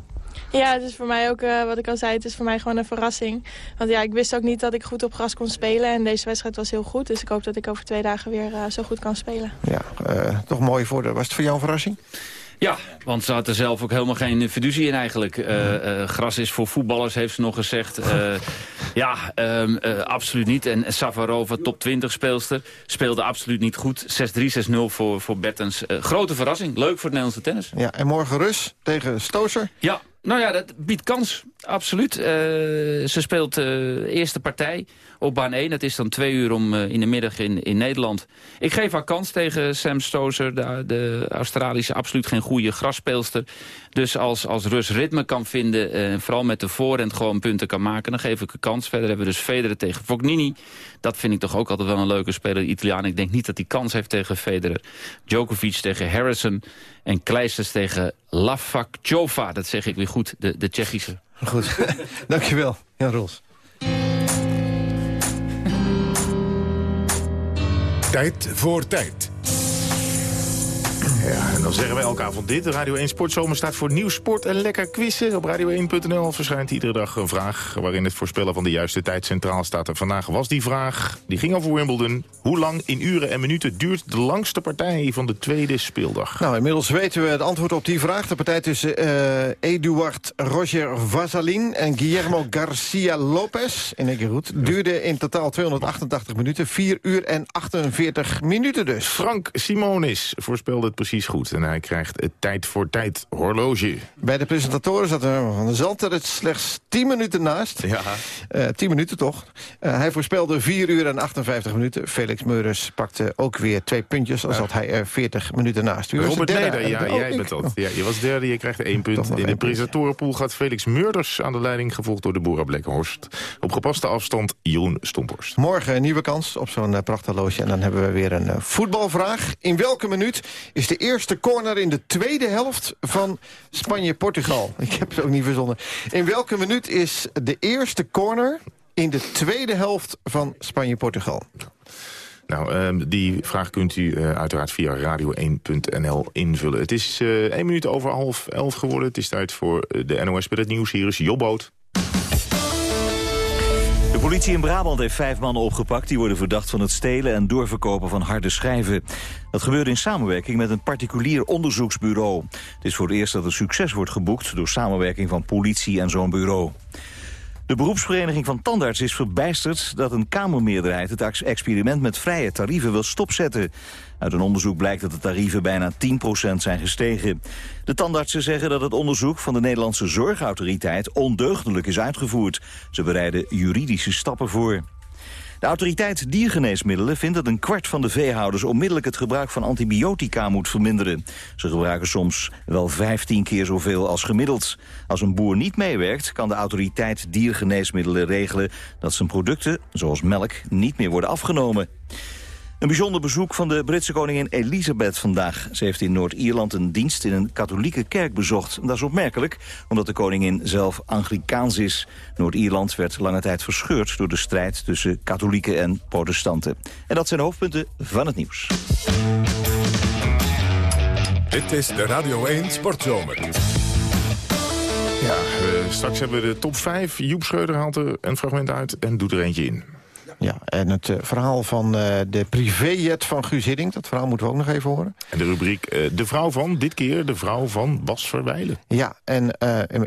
Ja, het is voor mij ook, uh, wat ik al zei, het is voor mij gewoon een verrassing. Want ja, ik wist ook niet dat ik goed op gras kon spelen. En deze wedstrijd was heel goed. Dus ik hoop dat ik over twee dagen weer uh, zo goed kan spelen. Ja, uh, toch mooi voor de... Was het voor jou een verrassing? Ja, want ze had er zelf ook helemaal geen fiducie in eigenlijk. Uh, uh, gras is voor voetballers, heeft ze nog gezegd. Uh, ja, um, absoluut niet. En Savarova, top 20 speelster, speelde absoluut niet goed. 6-3, 6-0 voor, voor Bettens. grote verrassing, leuk voor het Nederlandse tennis. Ja, en morgen Rus tegen Stozer. Ja, nou ja, dat biedt kans, absoluut. Uh, ze speelt uh, eerste partij op baan 1. Dat is dan twee uur om uh, in de middag in, in Nederland. Ik geef haar kans tegen Sam Stozer, de, de Australische absoluut geen goede grasspeelster. Dus als, als Rus ritme kan vinden, en vooral met de voorhand gewoon punten kan maken... dan geef ik een kans. Verder hebben we dus Federer tegen Fognini. Dat vind ik toch ook altijd wel een leuke speler, de Italiaan. Ik denk niet dat hij kans heeft tegen Federer. Djokovic tegen Harrison. En Kleisters tegen Lavakjova. Dat zeg ik weer goed, de, de Tsjechische. Goed, <laughs> dankjewel, Jan Rols. Tijd voor tijd. Ja, en dan zeggen wij elkaar van dit. De Radio 1 Sportzomer staat voor nieuw sport en lekker quizzen. Op radio1.nl verschijnt iedere dag een vraag... waarin het voorspellen van de juiste tijd centraal staat. En vandaag was die vraag, die ging over Wimbledon. Hoe lang in uren en minuten duurt de langste partij van de tweede speeldag? Nou, inmiddels weten we het antwoord op die vraag. De partij tussen uh, Eduard Roger Vasalin en Guillermo Garcia Lopez... in één keer goed, duurde in totaal 288 minuten. 4 uur en 48 minuten dus. Frank Simonis voorspelde het precies goed. En hij krijgt het tijd voor tijd horloge. Bij de presentatoren zat er van de Zanter het slechts 10 minuten naast. Ja. Uh, 10 minuten toch. Uh, hij voorspelde 4 uur en 58 minuten. Felix Meurens pakte ook weer twee puntjes... als had hij er 40 minuten naast. U Robert Neder, ja, oh, jij bent dat. Ja, je was derde, je krijgt één punt. In de presentatorenpool gaat Felix Meurders aan de leiding... gevolgd door de Boera Blekkenhorst. Op gepaste afstand Jeroen Stomphorst. Morgen een nieuwe kans op zo'n uh, prachtig loge. En dan hebben we weer een voetbalvraag. In welke minuut is de eerste corner in de tweede helft van Spanje-Portugal? <laughs> Ik heb het ook niet verzonnen. In welke minuut is de eerste corner in de tweede helft van Spanje-Portugal? Nou, uh, die vraag kunt u uh, uiteraard via radio1.nl invullen. Het is uh, één minuut over half elf geworden. Het is tijd voor de NOS bij het nieuws. Hier is Jobboot. De politie in Brabant heeft vijf mannen opgepakt... die worden verdacht van het stelen en doorverkopen van harde schijven. Dat gebeurde in samenwerking met een particulier onderzoeksbureau. Het is voor het eerst dat er succes wordt geboekt... door samenwerking van politie en zo'n bureau. De beroepsvereniging van tandarts is verbijsterd dat een Kamermeerderheid het experiment met vrije tarieven wil stopzetten. Uit een onderzoek blijkt dat de tarieven bijna 10% zijn gestegen. De tandartsen zeggen dat het onderzoek van de Nederlandse Zorgautoriteit ondeugdelijk is uitgevoerd. Ze bereiden juridische stappen voor. De autoriteit diergeneesmiddelen vindt dat een kwart van de veehouders onmiddellijk het gebruik van antibiotica moet verminderen. Ze gebruiken soms wel 15 keer zoveel als gemiddeld. Als een boer niet meewerkt, kan de autoriteit diergeneesmiddelen regelen dat zijn producten, zoals melk, niet meer worden afgenomen. Een bijzonder bezoek van de Britse koningin Elisabeth vandaag. Ze heeft in Noord-Ierland een dienst in een katholieke kerk bezocht. Dat is opmerkelijk, omdat de koningin zelf Anglikaans is. Noord-Ierland werd lange tijd verscheurd door de strijd tussen katholieken en protestanten. En dat zijn de hoofdpunten van het nieuws. Dit is de Radio 1 Sportzomer. Ja, uh, straks hebben we de top 5. Joep Schreuder haalt er een fragment uit en doet er eentje in. Ja, en het uh, verhaal van uh, de privéjet van Guus Hiddink... dat verhaal moeten we ook nog even horen. En de rubriek uh, De vrouw van, dit keer de vrouw van Bas Verwijlen. Ja, en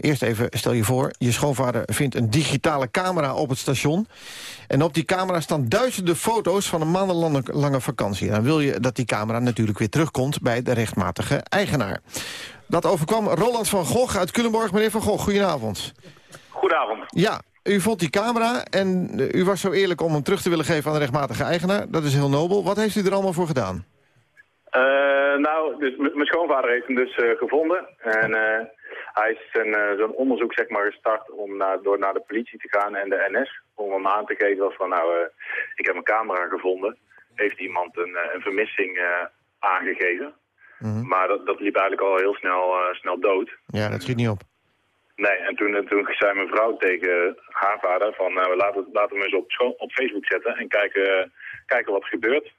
eerst even stel je voor... je schoonvader vindt een digitale camera op het station... en op die camera staan duizenden foto's van een maandenlange vakantie. Dan wil je dat die camera natuurlijk weer terugkomt... bij de rechtmatige eigenaar. Dat overkwam Roland van Gogh uit Culemborg. Meneer van Gogh, goedenavond. Goedenavond. Ja, u vond die camera en u was zo eerlijk om hem terug te willen geven aan de rechtmatige eigenaar. Dat is heel nobel. Wat heeft u er allemaal voor gedaan? Uh, nou, dus mijn schoonvader heeft hem dus uh, gevonden. En uh, hij is zo'n onderzoek zeg maar, gestart om naar, door naar de politie te gaan en de NS. Om hem aan te geven van nou, ik heb een camera gevonden. Heeft iemand een, een vermissing aangegeven. Mm -hmm. Maar dat, dat liep eigenlijk al heel snel, snel dood. Ja, dat schiet niet op. Nee, en toen, toen zei mijn vrouw tegen haar vader van uh, laten, laten we hem eens op, op Facebook zetten en kijken, kijken wat er gebeurt.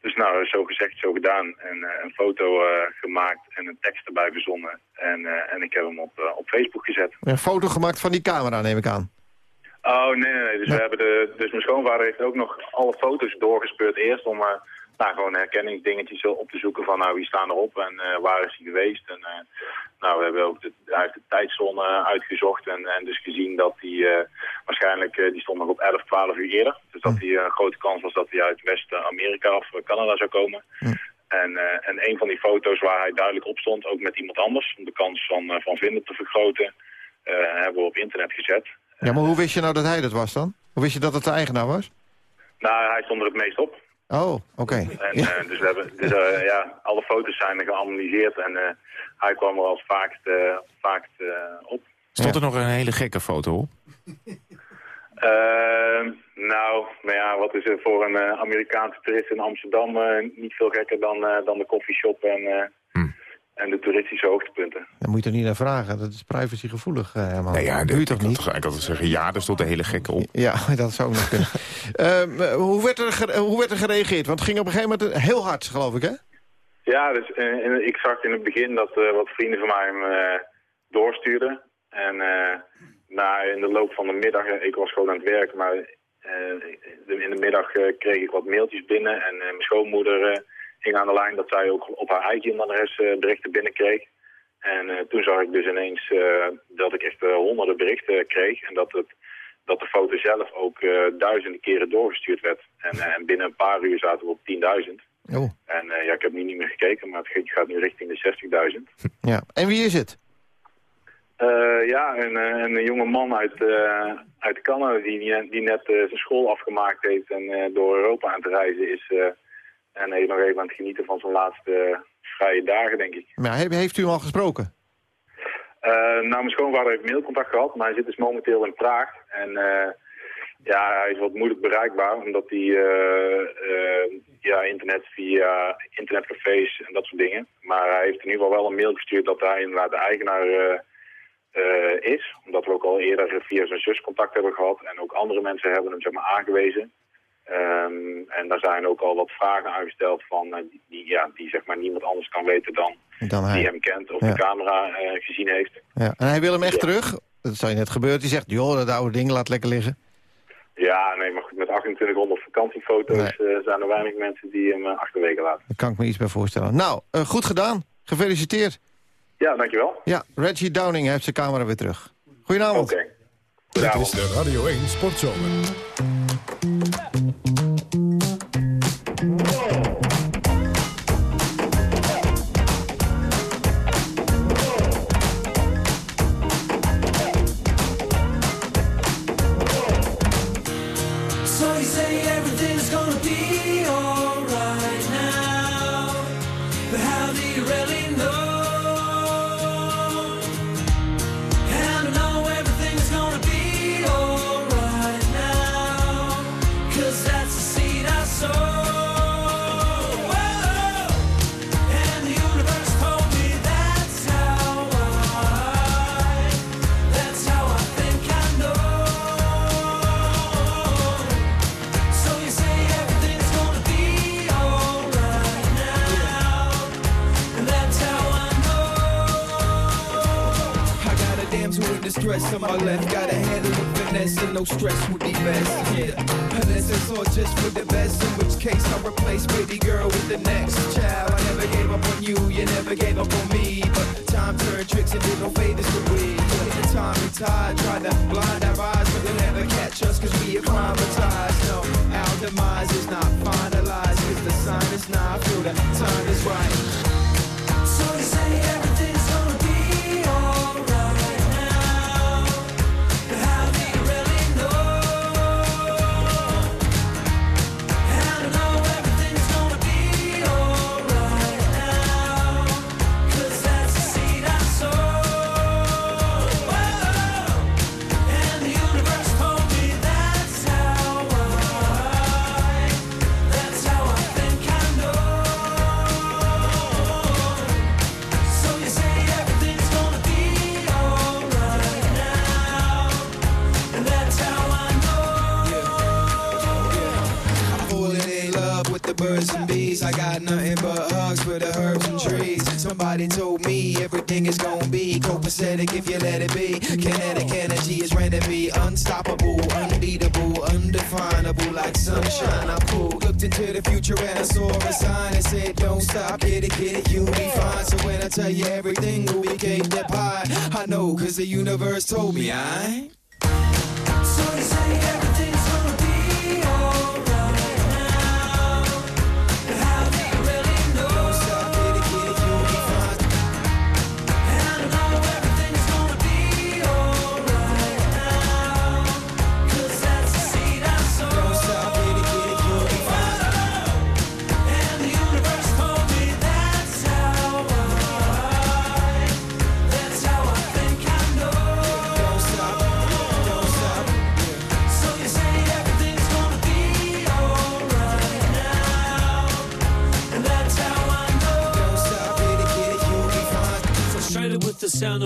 Dus nou, zo gezegd, zo gedaan. En uh, een foto uh, gemaakt en een tekst erbij verzonnen. En, uh, en ik heb hem op, op Facebook gezet. Een foto gemaakt van die camera, neem ik aan. Oh, nee, nee, nee. Dus, we hebben de, dus mijn schoonvader heeft ook nog alle foto's doorgespeurd eerst om nou, gewoon herkenningsdingetjes op te zoeken van nou, wie staan erop en uh, waar is hij geweest. En, uh, nou, we hebben ook de, uit de tijdzone uitgezocht en, en dus gezien dat hij uh, waarschijnlijk, die stond nog op 11, 12 uur eerder. Dus dat hij een grote kans was dat hij uit West-Amerika of Canada zou komen. En, en een van die foto's waar hij duidelijk op stond, ook met iemand anders, om de kans van, van vinden te vergroten, hebben we op internet gezet. Ja, maar hoe wist je nou dat hij dat was dan? Hoe wist je dat het de eigenaar was? Nou, hij stond er het meest op. Oh, oké. Okay. Ja. Uh, dus we hebben, dus, uh, ja, alle foto's zijn geanalyseerd en uh, hij kwam er als vaakst, vaakst op. Stond er nog een hele gekke foto op? nou, maar ja, wat is er voor een Amerikaanse toerist in Amsterdam niet veel gekker dan, dan de koffieshop en, hm. En de toeristische hoogtepunten. Daar moet je er niet naar vragen, dat is privacygevoelig, uh, Herman. Nee, ja, dat, toch niet? Toch eigenlijk altijd zeggen, ja, daar stond een hele gekke op. Ja, <laughs> dat zou ook nog kunnen. uh, <laughs> hoe, werd er hoe werd er gereageerd? Want het ging op een gegeven moment heel hard, geloof ik, hè? Ja, dus eh, en ik zag in het begin dat eh, wat vrienden van mij hem eh, doorstuurden. En eh, na, in de loop van de middag, ik was gewoon aan het werk, maar eh, de- in de middag eh, kreeg ik wat mailtjes binnen. En eh, mijn schoonmoeder eh, hing aan de lijn dat zij ook op haar eigen e-mailadres eh, berichten binnenkreeg. En eh, toen zag ik dus ineens eh, dat ik echt honderden berichten kreeg. En dat, het, dat de foto zelf ook duizenden keren doorgestuurd werd. En, en binnen een paar uur zaten we op 10.000. Oh. En ja, ik heb nu niet meer gekeken, maar het gaat nu richting de 60.000. <laughs> Ja. En wie is het? Ja, een, een jonge man uit, uit Canada die, die- net zijn school afgemaakt heeft en door Europa aan het reizen is. En heeft nog even aan het genieten van zijn laatste eh, vrije dagen, denk ik. Maar he- heeft u hem al gesproken? Eh, nou, mijn schoonvader heeft mailcontact gehad, maar hij zit dus momenteel in Praag. En eh, ja, hij is wat moeilijk bereikbaar, omdat hij ja, internet via internetcafés en dat soort dingen. Maar hij heeft in ieder geval wel een mail gestuurd dat hij inderdaad de eigenaar is. Omdat we ook al eerder via zijn zus contact hebben gehad. En ook andere mensen hebben hem zeg maar, aangewezen. Ehm, en daar zijn ook al wat vragen aangesteld van eh, die, die, ja, die zeg maar niemand anders kan weten dan, Dan hij. die hem kent of Ja. de camera eh, gezien heeft. Ja. En hij wil hem echt terug? Dat zou je net gebeuren. Die zegt, joh, dat oude ding laat lekker liggen. Ja, nee, maar goed, met 2800 vakantiefoto's eh, zijn er weinig mensen die hem uh, achterwege laten. Daar kan ik me iets bij voorstellen. Nou, goed gedaan. Gefeliciteerd. Ja, dankjewel. Ja, Reggie Downing heeft zijn camera weer terug. Goedenavond. Oké. Dit is de Radio 1 Sportzomer. All just for the best. In which case I'll replace baby girl with the next child. I never gave up on you, you never gave up on me. But time turned tricks and did no favors for we. The time we tied, tried to blind our eyes, but they'll never catch us cause we acclimatized. No, our demise is not finalized. Cause the sign is not, feel the time is right. So you say everything's birds and bees. I got nothing but hugs for the herbs and trees. Somebody told me everything is gonna be copacetic if you let it be. Kinetic energy is ready to be unstoppable, unbeatable, undefinable, like sunshine. I pulled, looked into the future and I saw a sign that said, Don't stop, get it, get it, you'll be fine. So when I tell you everything will be cake that pie, I know, cause the universe told me I. So you say everything's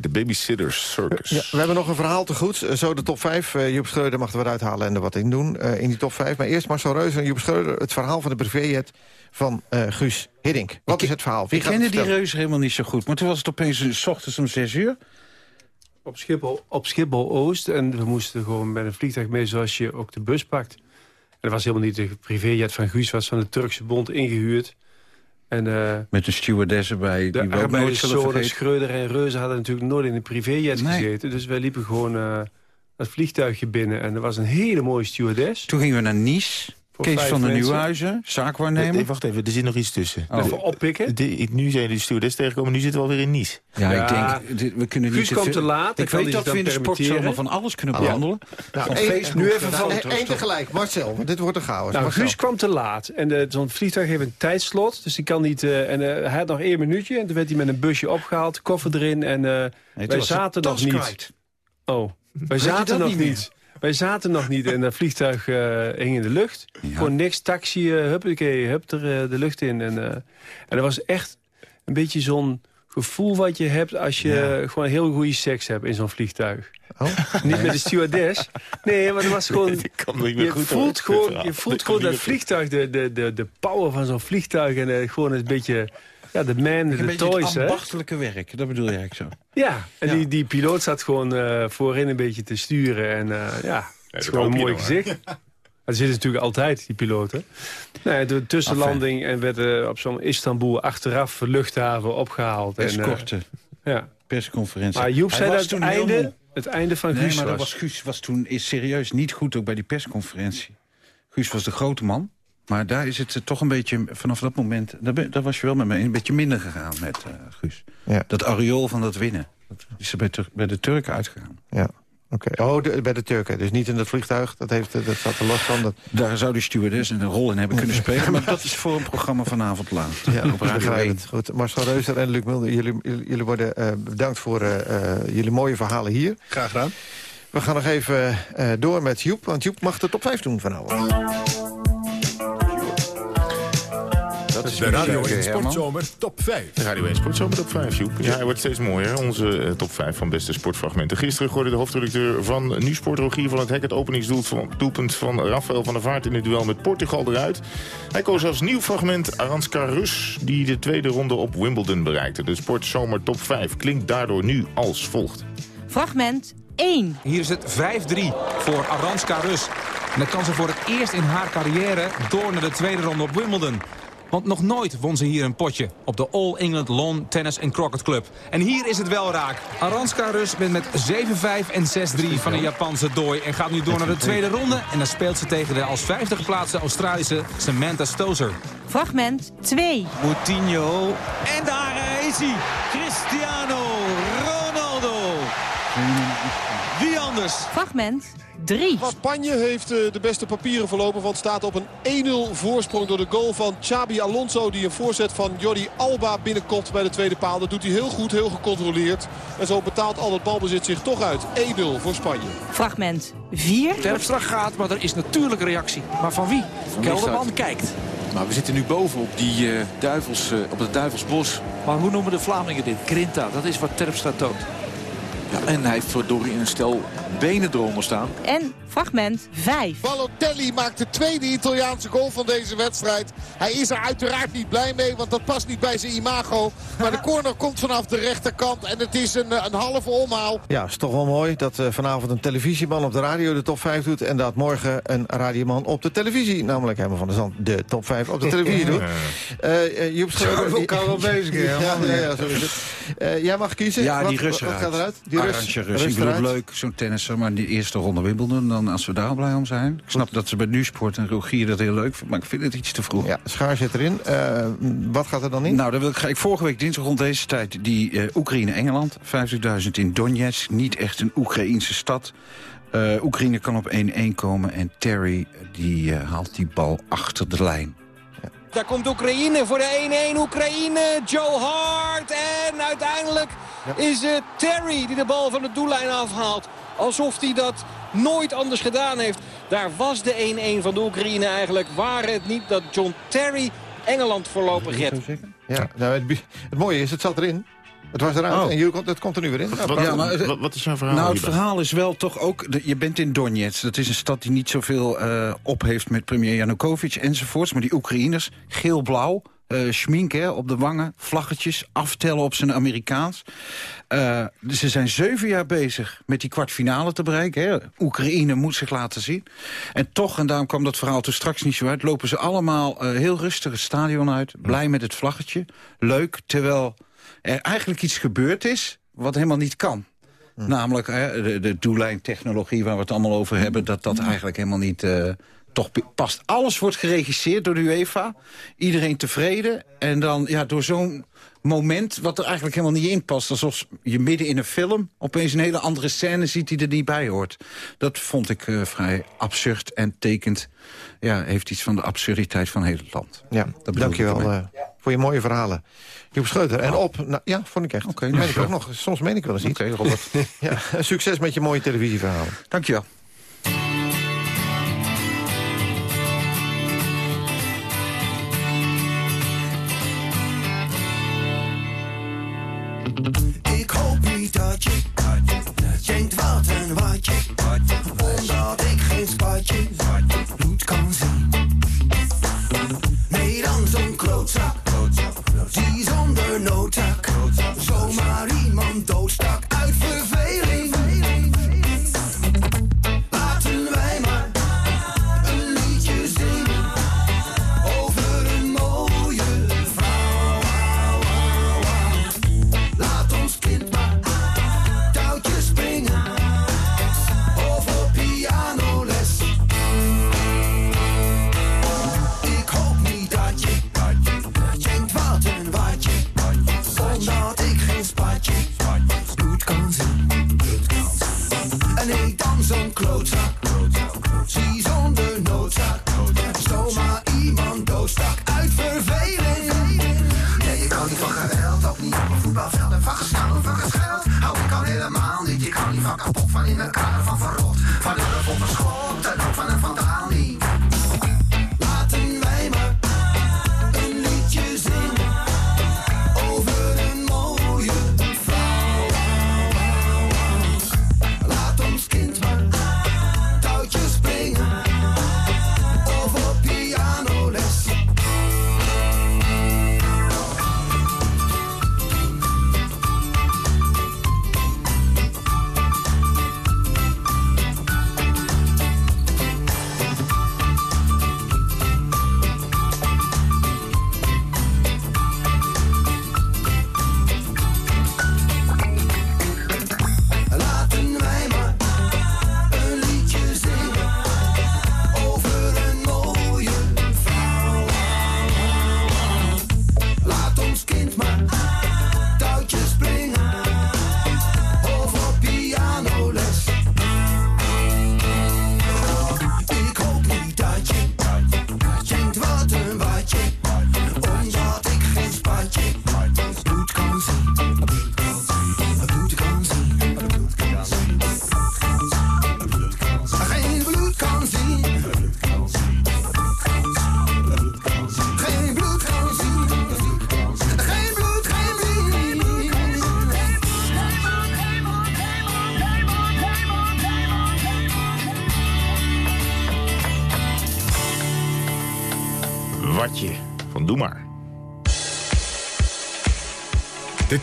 De Babysitters Circus. Ja, we hebben nog een verhaal te goed. Eh, Zo de top 5. Uh, Joep Schreuder mag er wat uithalen en er wat in doen eh, in die top 5. Maar eerst Marcel Reuze en Joep Schreuder. Het verhaal van de privéjet van eh, Guus Hiddink. Wat is het verhaal? Wie Ik kende die reus helemaal niet zo goed. Maar toen was het opeens eh, s ochtends om zes uur. Op Schiphol, op Schiphol Oost. En we moesten gewoon met een vliegtuig mee zoals je ook de bus pakt. En dat was helemaal niet de privéjet van Guus. was van de Turkse bond ingehuurd. En, eh, Met een stewardess erbij. de die we ook nooit arbeiders zullen Zonen, vergeten. Schreuder en Reuze hadden natuurlijk nooit in een privéjet Nee. gezeten. Dus wij liepen gewoon eh het vliegtuigje binnen. En er was een hele mooie stewardess. Toen gingen we naar Nice. Voor Kees van der mensen. Nieuwhuizen, zaakwaarnemer. Nee, wacht even, er zit nog iets tussen. Oh. Even oppikken. De- ik- nu zijn de stewardess tegengekomen, nu zitten we alweer in Nice. Ja, Ja. ik denk, we kunnen niet Guus te veel- te laat, Ik weet dat we in de sportzomer van alles kunnen Ja. behandelen. Nou, Facebook nu even van één tegelijk. Marcel, want dit wordt een chaos. Nou, Marcel. Guus kwam te laat. En de- zo'n vliegtuig heeft een tijdslot. Dus die kan niet... eh, en eh, hij had nog één minuutje. En toen werd hij met een busje opgehaald. Koffer erin. En eh, toen wij de zaten nog niet. kwijt. Oh, wij zaten nog niet? Wij zaten nog niet. En dat vliegtuig eh, hing in de lucht. Gewoon niks. Taxi, eh huppakee, hup er eh, de lucht in. En, en dat was echt een beetje zo'n gevoel wat je hebt... als je gewoon heel goede seks hebt in zo'n vliegtuig. Oh? Niet met de stewardess. Nee, maar dat was gewoon... <laughs> Ik kan het niet meer je goed voelt gewoon, je voelt gewoon dat vliegtuig, de, de, de, de power van zo'n vliegtuig... en gewoon een beetje... Ja, de man, Een de toys, het hè? ambachtelijke werk, dat bedoel je eigenlijk zo. <laughs> Ja, en Die, die piloot zat gewoon eh, voorin een beetje te sturen. En eh, ja, het is gewoon een mooi gezicht. <laughs> Dat zit natuurlijk altijd, die piloten. Nee, de tussenlanding en werd eh, op zo'n Istanbul achteraf luchthaven opgehaald. En, eh, Escorte, ja. persconferentie. Maar Joep Hij zei dat het einde, het einde van Nee, Guus maar dat was. was, Guus was toen is serieus niet goed, ook bij die persconferentie. Guus was de grote man. Maar daar is het eh, toch een beetje, vanaf dat moment... daar, ben- daar was je wel met me een beetje minder gegaan met eh, Guus. Ja. Dat areool van dat winnen. Dat is er bij, Tur- bij de Turken uitgegaan. Ja. Oké. Oh, de- bij de Turken. Dus niet in het vliegtuig. Dat, heeft, dat staat er los van. Dat, Daar zou de stewardess een rol in hebben kunnen spelen. maar dat is voor een programma vanavond laat. ja, op ik Radio begrijp 1. het. Goed. Marcel Reuser en Luc Mulder, jullie, jullie worden eh, bedankt voor eh, eh, jullie mooie verhalen hier. Graag gedaan. We gaan nog even eh, door met Joep, want Joep mag de top 5 doen vanavond. Dat is De Radio muziek, 1 eh, Herman. Sportzomer top 5. De Radio 1 Sportzomer top 5, Joep. Ja, hij wordt steeds mooier. Onze eh, top 5 van beste sportfragmenten. Gisteren gooide de hoofdredacteur van Nu Sport Rogier van het Hek... het openingsdoelpunt van Rafael van der Vaart in het duel met Portugal eruit. Hij koos als nieuw fragment Aranska Rus... die de tweede ronde op Wimbledon bereikte. De Sportzomer top 5 klinkt daardoor nu als volgt. Fragment 1. Hier is het 5-3 voor Aranska Rus. En dan kan ze voor het eerst in haar carrière door naar de tweede ronde op Wimbledon. Want nog nooit won ze hier een potje op de All England Lawn Tennis and Croquet Club. En hier is het wel raak. Aranska Rus wint met 7-5 en 6-3 van de Japanse dooi. En gaat nu door naar de tweede ronde. En dan speelt ze tegen de als vijfde geplaatste Australische Samantha Stozer. Fragment 2. Moutinho. En daar is hij. Cristiano anders? Fragment 3. Spanje heeft eh, de beste papieren verlopen. Want staat op een 1-0 voorsprong door de goal van Xabi Alonso. Die een voorzet van Jordi Alba binnenkomt bij de tweede paal. Dat doet hij heel goed, heel gecontroleerd. En zo betaalt al het balbezit zich toch uit. 1-0 voor Spanje. Fragment 4. Terpstra gaat, maar er is natuurlijk reactie. Maar van wie? Kelderman kijkt. Maar we zitten nu boven op, die, eh, duivels, eh, op het Duivelsbos. Maar hoe noemen de Vlamingen dit? Grinta, dat is wat Terpstra toont. En hij heeft verdorie een stel benen eronder staan. En fragment 5. Balotelli maakt de tweede Italiaanse goal van deze wedstrijd. Hij is er uiteraard niet blij mee, want dat past niet bij zijn imago. Maar de corner komt vanaf de rechterkant en het is een, een halve omhaal. Ja, is toch wel mooi dat eh, vanavond een televisieman op de radio de top 5 doet... en dat morgen een radioman op de televisie, namelijk Herman van der Zand... de top 5 op de televisie doet. Eh eh, Joep Schreuder... Elkaar wel bezig, <laughs> ja, ja, ja, zo is het. Eh, jij mag kiezen. Ja, Wat- die wat, wat gaat eruit? Die Die Rus, bedoel, leuk, zo'n tennisser. Maar die eerste ronde Wimbledon, dan als we daar blij om zijn. Ik snap dat ze bij Nusport en Rogier dat heel leuk vindt. Maar ik vind het iets te vroeg. Ja, Schaar zit erin. Eh, wat gaat er dan in? Nou, dan wil ik, ga ik vorige week dinsdag rond deze tijd die eh, Oekraïne-Engeland. 50.000 in Donetsk. Niet echt een Oekraïnse stad. Eh, Oekraïne kan op 1-1 komen. En Terry die eh, haalt die bal achter de lijn. Daar komt Oekraïne voor de 1-1. Oekraïne, Joe Hart. En uiteindelijk is het Terry die de bal van de doellijn afhaalt. Alsof hij dat nooit anders gedaan heeft. Daar was de 1-1 van de Oekraïne eigenlijk. Waar het niet dat John Terry Engeland voorlopig redt. Ja, nou, het, mooie is, het zat erin. Het was eruit Oh. en jullie, komt- er nu weer in. Wat, prachtig. maar, wat, wat is jouw verhaal Nou, het hierbij? verhaal is wel toch ook... de- je bent in Donetsk. Dat is een stad die niet zoveel eh op heeft met premier Yanukovych enzovoorts. Maar die Oekraïners, geel-blauw, eh schmink hè, op de wangen, vlaggetjes, aftellen op zijn Amerikaans. Eh, ze zijn zeven jaar bezig met die kwartfinale te bereiken. Hè. Oekraïne moet zich laten zien. En toch, en daarom kwam dat verhaal toen straks niet zo uit... lopen ze allemaal eh, heel rustig het stadion uit. Blij met het vlaggetje. Leuk, terwijl er eigenlijk iets gebeurd is wat helemaal niet kan. Namelijk de, de doellijntechnologie waar we het allemaal over hebben... dat dat eigenlijk helemaal niet toch past. Alles wordt geregisseerd door de UEFA. Iedereen tevreden. En dan ja, door zo'n moment wat er eigenlijk helemaal niet in past. Alsof je midden in een film opeens een hele andere scène ziet die er niet bij hoort. Dat vond ik eh, vrij absurd en tekent... Ja, heeft iets van de absurditeit van heel het land. Ja, Dat dankjewel eh, voor je mooie verhalen. Joep Scheuter. En op, nou, ja, vond ik echt. Oké, meen ik ook nog. Soms meen ik wel eens iets. Oké, Robert. <laughs> ja, succes met je mooie televisieverhalen. Dankjewel. Niet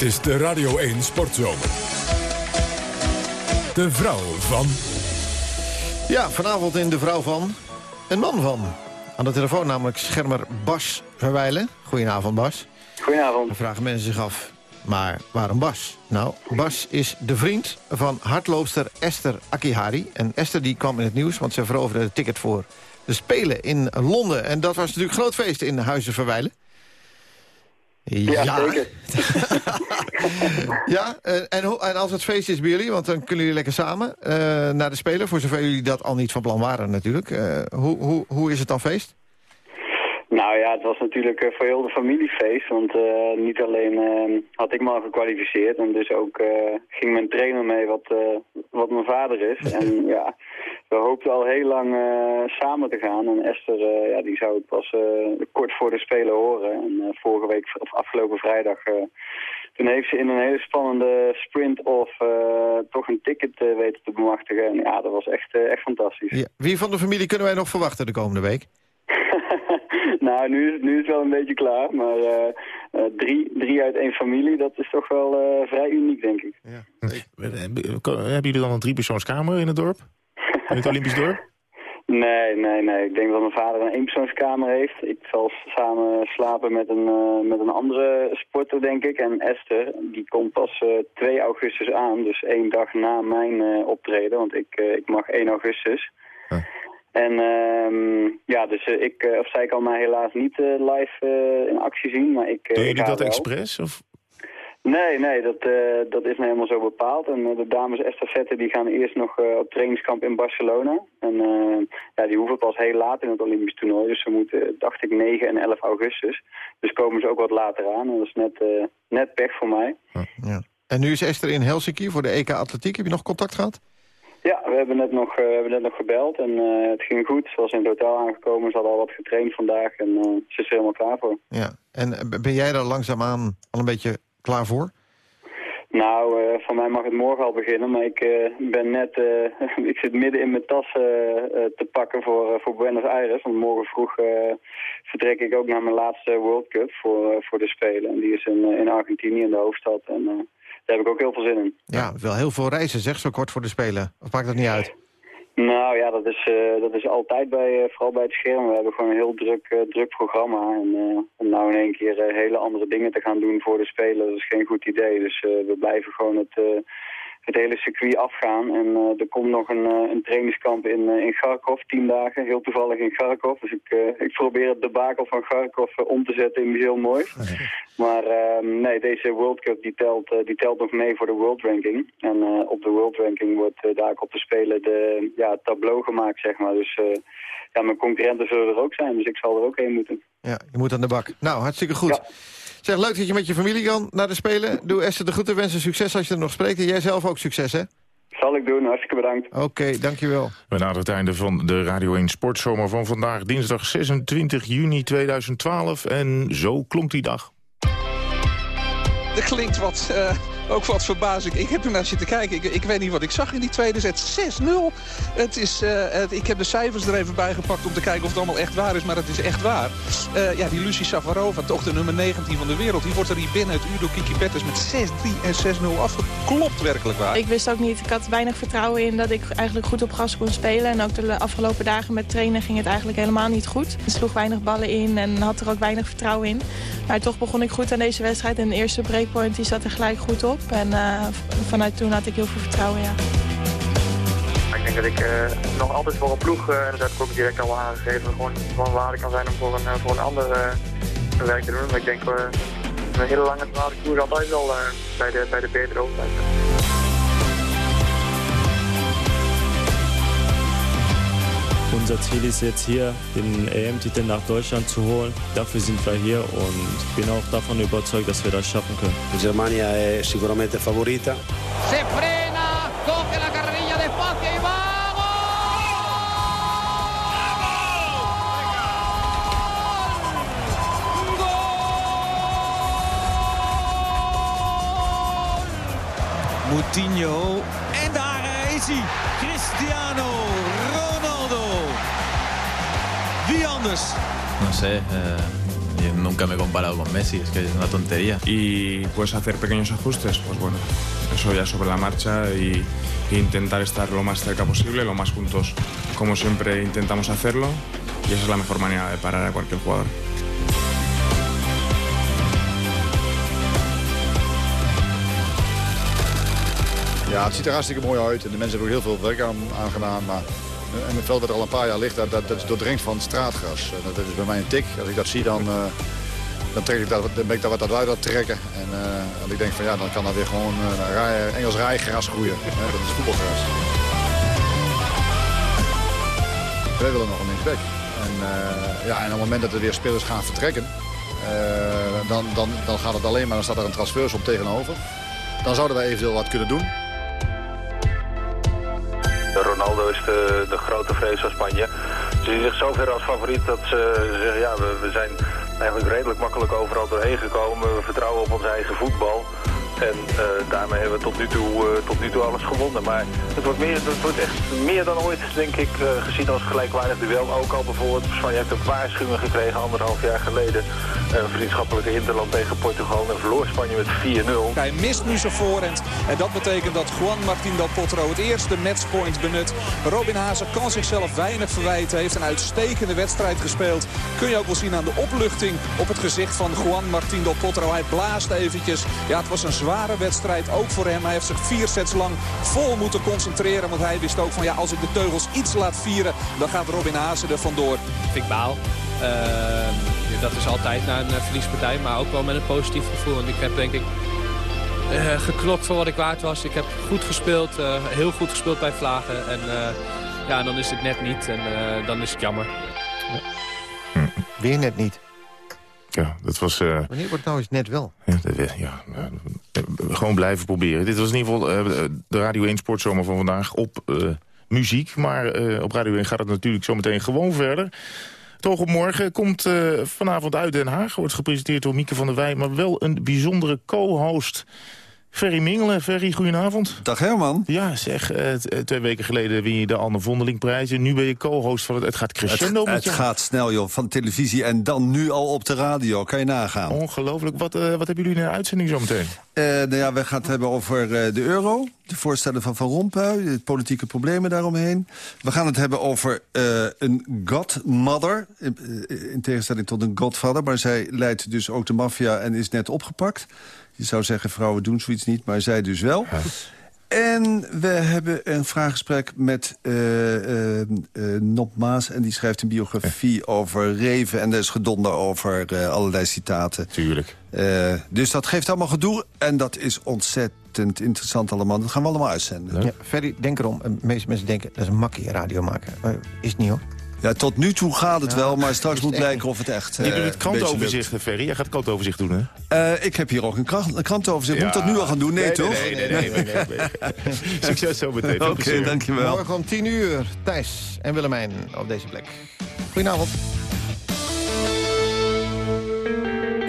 Dit is de Radio 1 Sportzomer. De vrouw van... Ja, vanavond in De Vrouw van... Een man van. Aan de telefoon namelijk schermer Bas Verwijlen. Goedenavond, Bas. Goedenavond. Dan vragen mensen zich af, maar waarom Bas? Nou, Bas is de vriend van hardloopster Esther Akihari. En Esther die kwam in het nieuws, want ze veroverde het ticket voor de Spelen in Londen. En dat was natuurlijk groot feest in Huizen Verwijlen. Ja, zeker. <laughs> ja, en, hoe- en als het feest is bij jullie, want dan kunnen jullie lekker samen eh, naar de Spelen. Voor zover jullie dat al niet van plan waren natuurlijk. Eh, hoe, hoe, hoe is het dan feest? Nou ja, het was natuurlijk eh, voor heel de familiefeest. Want eh, niet alleen eh, had ik me al gekwalificeerd. En dus ook eh, ging mijn trainer mee wat, wat mijn vader is. <laughs> en ja, we hoopten al heel lang samen te gaan. En Esther, ja, die zou ik pas kort voor de Spelen horen. En vorige week, of afgelopen vrijdag... toen heeft ze in een hele spannende sprint of toch een ticket weten te bemachtigen. En ja, dat was echt, echt fantastisch. Ja. Wie van de familie kunnen wij nog verwachten de komende week? <laughs> nou, nu, is- nu is het wel een beetje klaar. Maar eh, eh, drie, drie uit één familie, dat is toch wel eh, vrij uniek, denk ik. Hebben jullie dan een driepersoonskamer in het dorp? In het Olympisch dorp? <laughs> Nee, nee, nee. Ik denk dat mijn vader een eenpersoonskamer heeft. Ik zal samen slapen met een, met een andere sporter, denk ik. En Esther, die komt pas eh 2 augustus aan. Dus één dag na mijn optreden. Want ik, ik mag 1 augustus. En ehm, ja, dus eh, ik, eh, of zij kan mij helaas niet eh, live eh, in actie zien. Maar ik, eh, Doen ik jullie dat wel. expres? Of? Nee, nee, dat, eh, dat is nou helemaal zo bepaald. En de dames estafette die gaan eerst nog eh, op trainingskamp in Barcelona. En eh, ja, die hoeven pas heel laat in het Olympisch toernooi. Dus ze moeten, dacht ik, 9 en 11 augustus. Dus komen ze ook wat later aan. En dat is net, eh, net pech voor mij. Ja. En nu is Esther in Helsinki voor de EK Atletiek. Heb je nog contact gehad? Ja, we hebben net nog, eh, we hebben net nog gebeld en eh, het ging goed. Ze was in het hotel aangekomen, ze had al wat getraind vandaag en eh, ze is er helemaal klaar voor. Ja. En ben jij daar langzaamaan al een beetje klaar voor? Nou, eh, van mij mag het morgen al beginnen, maar ik ben net, <laughs> ik zit midden in mijn tas te pakken voor, voor Buenos Aires. Want morgen vroeg vertrek ik ook naar mijn laatste World Cup voor, voor de Spelen. En die is in, in Argentinië, in de hoofdstad. En daar heb ik ook heel veel zin in. Ja, wel heel veel reizen zeg, zo kort voor de Spelen. Of maakt dat niet uit? Nou ja, dat is, eh, dat is altijd bij, eh, vooral bij het scherm. We hebben gewoon een heel druk, eh, druk programma. En om nou in één keer hele andere dingen te gaan doen voor de Spelen, dat is geen goed idee. Dus we blijven gewoon het, het hele circuit afgaan. En eh, er komt nog een, eh, een trainingskamp in, eh, in Kharkov, tien dagen. Heel toevallig in Kharkov. Dus ik, eh, ik probeer het debakel van Kharkov eh, om te zetten in iets heel moois. Maar ehm, nee, deze World Cup die telt, die telt nog mee voor de World Ranking. En eh, op de World Ranking wordt uh, daar op de Spelen de, ja, het tableau gemaakt, zeg maar. Dus uh, ja, mijn concurrenten zullen er ook zijn, dus ik zal er ook heen moeten. Ja, je moet aan de bak. Nou, hartstikke goed. Zeg, leuk dat je met je familie kan naar de Spelen. Doe Esther de groeten, wensen succes als je er nog spreekt. En jij zelf ook succes, hè? Zal ik doen, hartstikke bedankt. Oké, dankjewel. We naderen het einde van de Radio 1 Sportzomer van vandaag, dinsdag 26 juni 2012. En zo klonk die dag. Er klinkt wat, uh, ook wat verbazing. Ik heb er naar zitten kijken. Ik, ik weet niet wat ik zag in die tweede set. 6-0. Het is, het, ik heb de cijfers er even bij gepakt om te kijken of het allemaal echt waar is. Maar het is echt waar. Uh, ja, die Lucie Safarova, toch de nummer 19 van de wereld. Die wordt er hier binnen het uur door Kiki Bertens met 6-3 en 6-0 afgeklopt. Werkelijk waar. Ik wist ook niet. Ik had weinig vertrouwen in dat ik eigenlijk goed op gas kon spelen. En ook de afgelopen dagen met trainen ging het eigenlijk helemaal niet goed. Ik sloeg weinig ballen in en had er ook weinig vertrouwen in. Maar toch begon ik goed aan deze wedstrijd. En de eerste breakpoint die zat er gelijk goed op. En uh, vanuit toen had ik heel veel vertrouwen, ja. Ik denk dat ik uh, nog altijd voor een ploeg, uh, en dat heb ik ook direct al aangegeven, gewoon, gewoon waarde kan zijn om voor een, voor een ander werk te doen. Maar ik denk een hele lange termijn ploeg altijd wel bij, de, bij de betere. Unser Ziel ist jetzt hier, den EM-Titel nach Deutschland zu holen. Dafür sind wir hier und ich bin auch davon überzeugt, dass wir das schaffen können. Germania è sicuramente favorita. Se frena, coge la carrerilla de espacio y va. Moutinho. En daar is hij. Cristiano No sé, eh, yo nunca me he comparado con Messi, es que es una tontería. Y puedes hacer pequeños ajustes, pues bueno, eso ya sobre la marcha y, y intentar estar lo más cerca posible, lo más juntos como siempre intentamos hacerlo y esa es la mejor manera de parar a cualquier jugador. Ja, het ziet er hartstikke mooi uit. En de mensen hebben ook heel veel werk aan, aan gedaan. Maar en het veld dat er al een paar jaar ligt, dat, dat, is van straatgras. Dat, dat, is bij mij een tik. Als ik dat zie, dan, uh, dan, trek ik dat, dan ben ik daar wat uit aan trekken. En ik denk van ja, dan kan dat weer gewoon uh, Engels rijgras groeien. dat is voetbalgras. Wij willen nog een linksback. En, eh, ja, en op het moment dat er weer spelers gaan vertrekken... eh, dan, dan, dan gaat het alleen maar, dan staat er een transfersom tegenover. Dan zouden wij eventueel wat kunnen doen. Ronaldo is de, de grote vrees van Spanje. Ze zien zich zover als favoriet dat ze zeggen, ja, we, we zijn eigenlijk redelijk makkelijk overal doorheen gekomen. We vertrouwen op ons eigen voetbal. En eh, daarmee hebben we tot nu, toe, eh, tot nu toe alles gewonnen. Maar het wordt, meer, het wordt echt meer dan ooit, denk ik, eh, gezien als gelijkwaardig duel. Ook al bijvoorbeeld, Spanje heeft een waarschuwing gekregen anderhalf jaar geleden. Een vriendschappelijke interland tegen Portugal en verloor Spanje met 4-0. Hij mist nu zijn voorhand. En dat betekent dat Juan Martín del Potro het eerste matchpoint benut. Robin Haase kan zichzelf weinig verwijten. Heeft een uitstekende wedstrijd gespeeld. Kun je ook wel zien aan de opluchting op het gezicht van Juan Martín del Potro. Hij blaast eventjes. Ja, het was een zware wedstrijd ook voor hem. Hij heeft zich vier sets lang vol moeten concentreren. Want hij wist ook van ja, als ik de teugels iets laat vieren, dan gaat Robin Haase er vandoor. Ik baal. Ehm, dat is altijd na een eh, verliespartij, maar ook wel met een positief gevoel. Want ik heb denk ik eh, geklokt voor wat ik waard was. Ik heb goed gespeeld, eh, heel goed gespeeld bij Vlagen. En eh, ja, dan is het net niet en eh, dan is het jammer. Weer net niet. Ja, dat was... eh, Wanneer wordt nou eens net wel? Ja, dat- ja, nou, gewoon blijven proberen. Dit was in ieder geval eh, de Radio 1 Sportzomer van vandaag op eh, muziek. Maar eh, op Radio 1 gaat het natuurlijk zometeen gewoon verder. Toch op morgen komt vanavond uit Den Haag. Wordt gepresenteerd door Mieke van der Wij. Maar wel een bijzondere co-host. Ferry Mingelen. Ferry, goedenavond. Dag Herman. Ja, zeg, eh, eh, twee weken geleden win je de Anne Vondelingprijs. En nu ben je co-host van het... Het gaat crescendo Het, met het jou. gaat snel, joh. Van televisie en dan nu al op de radio. Kan je nagaan. Ongelooflijk. Wat, eh, wat hebben jullie in de uitzending zometeen? Eh nou ja, we gaan het hebben over de euro. De voorstellen van Van Rompuy. De politieke problemen daaromheen. We gaan het hebben over een godmother. In, in tegenstelling tot een godfather. Maar zij leidt dus ook de maffia en is net opgepakt. Je zou zeggen, vrouwen doen zoiets niet, maar zij dus wel. En we hebben een vraaggesprek met eh eh, eh, Nop Maas. En die schrijft een biografie over Reven. En daar is gedonder over eh, allerlei citaten. Tuurlijk. Eh, dus dat geeft allemaal gedoe. En dat is ontzettend interessant allemaal. Dat gaan we allemaal uitzenden. Ja, Ferry, denk erom. De meeste mensen denken, dat is een makkie radio maken. Maar is het niet hoor. Ja, tot nu toe gaat het Ja, wel, maar straks moet blijken of het echt Je eh, doet het krantoverzicht. Ferry. Jij gaat het krantoverzicht doen, hè? Eh, ik heb hier ook een, krant, een krantoverzicht. Moet ik dat nu al gaan doen? Nee, Nee, toch? nee, nee, nee, nee. <laughs> Succes zo meteen. Oké, plezier. dankjewel. Morgen om 10 uur, Thijs en Willemijn op deze plek. Goedenavond.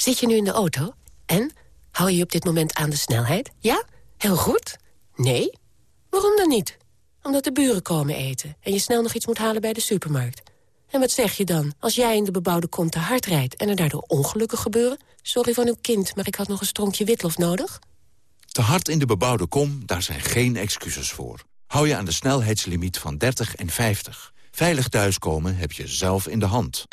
Zit je nu in de auto? En? Hou je op dit moment aan de snelheid? Ja? Heel goed? Nee? Waarom dan niet? Omdat de buren komen eten en je snel nog iets moet halen bij de supermarkt. En wat zeg je dan als jij in de bebouwde kom te hard rijdt... en er daardoor ongelukken gebeuren? Sorry van uw kind, maar ik had nog een stronkje witlof nodig. Te hard in de bebouwde kom, daar zijn geen excuses voor. Hou je aan de snelheidslimiet van 30 en 50. Veilig thuiskomen heb je zelf in de hand.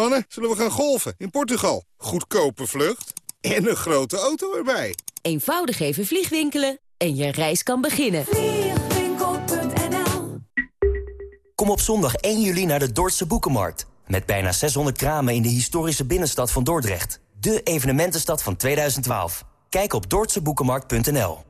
Mannen, zullen we gaan golfen in Portugal? Goedkope vlucht en een grote auto erbij. Eenvoudig even vliegwinkelen en je reis kan beginnen. Kom op zondag 1 juli naar de Dordtse Boekenmarkt. Met bijna 600 kramen in de historische binnenstad van Dordrecht. De evenementenstad van 2012. Kijk op dordtseboekenmarkt.nl.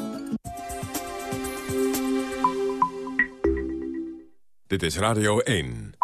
Dit is Radio 1.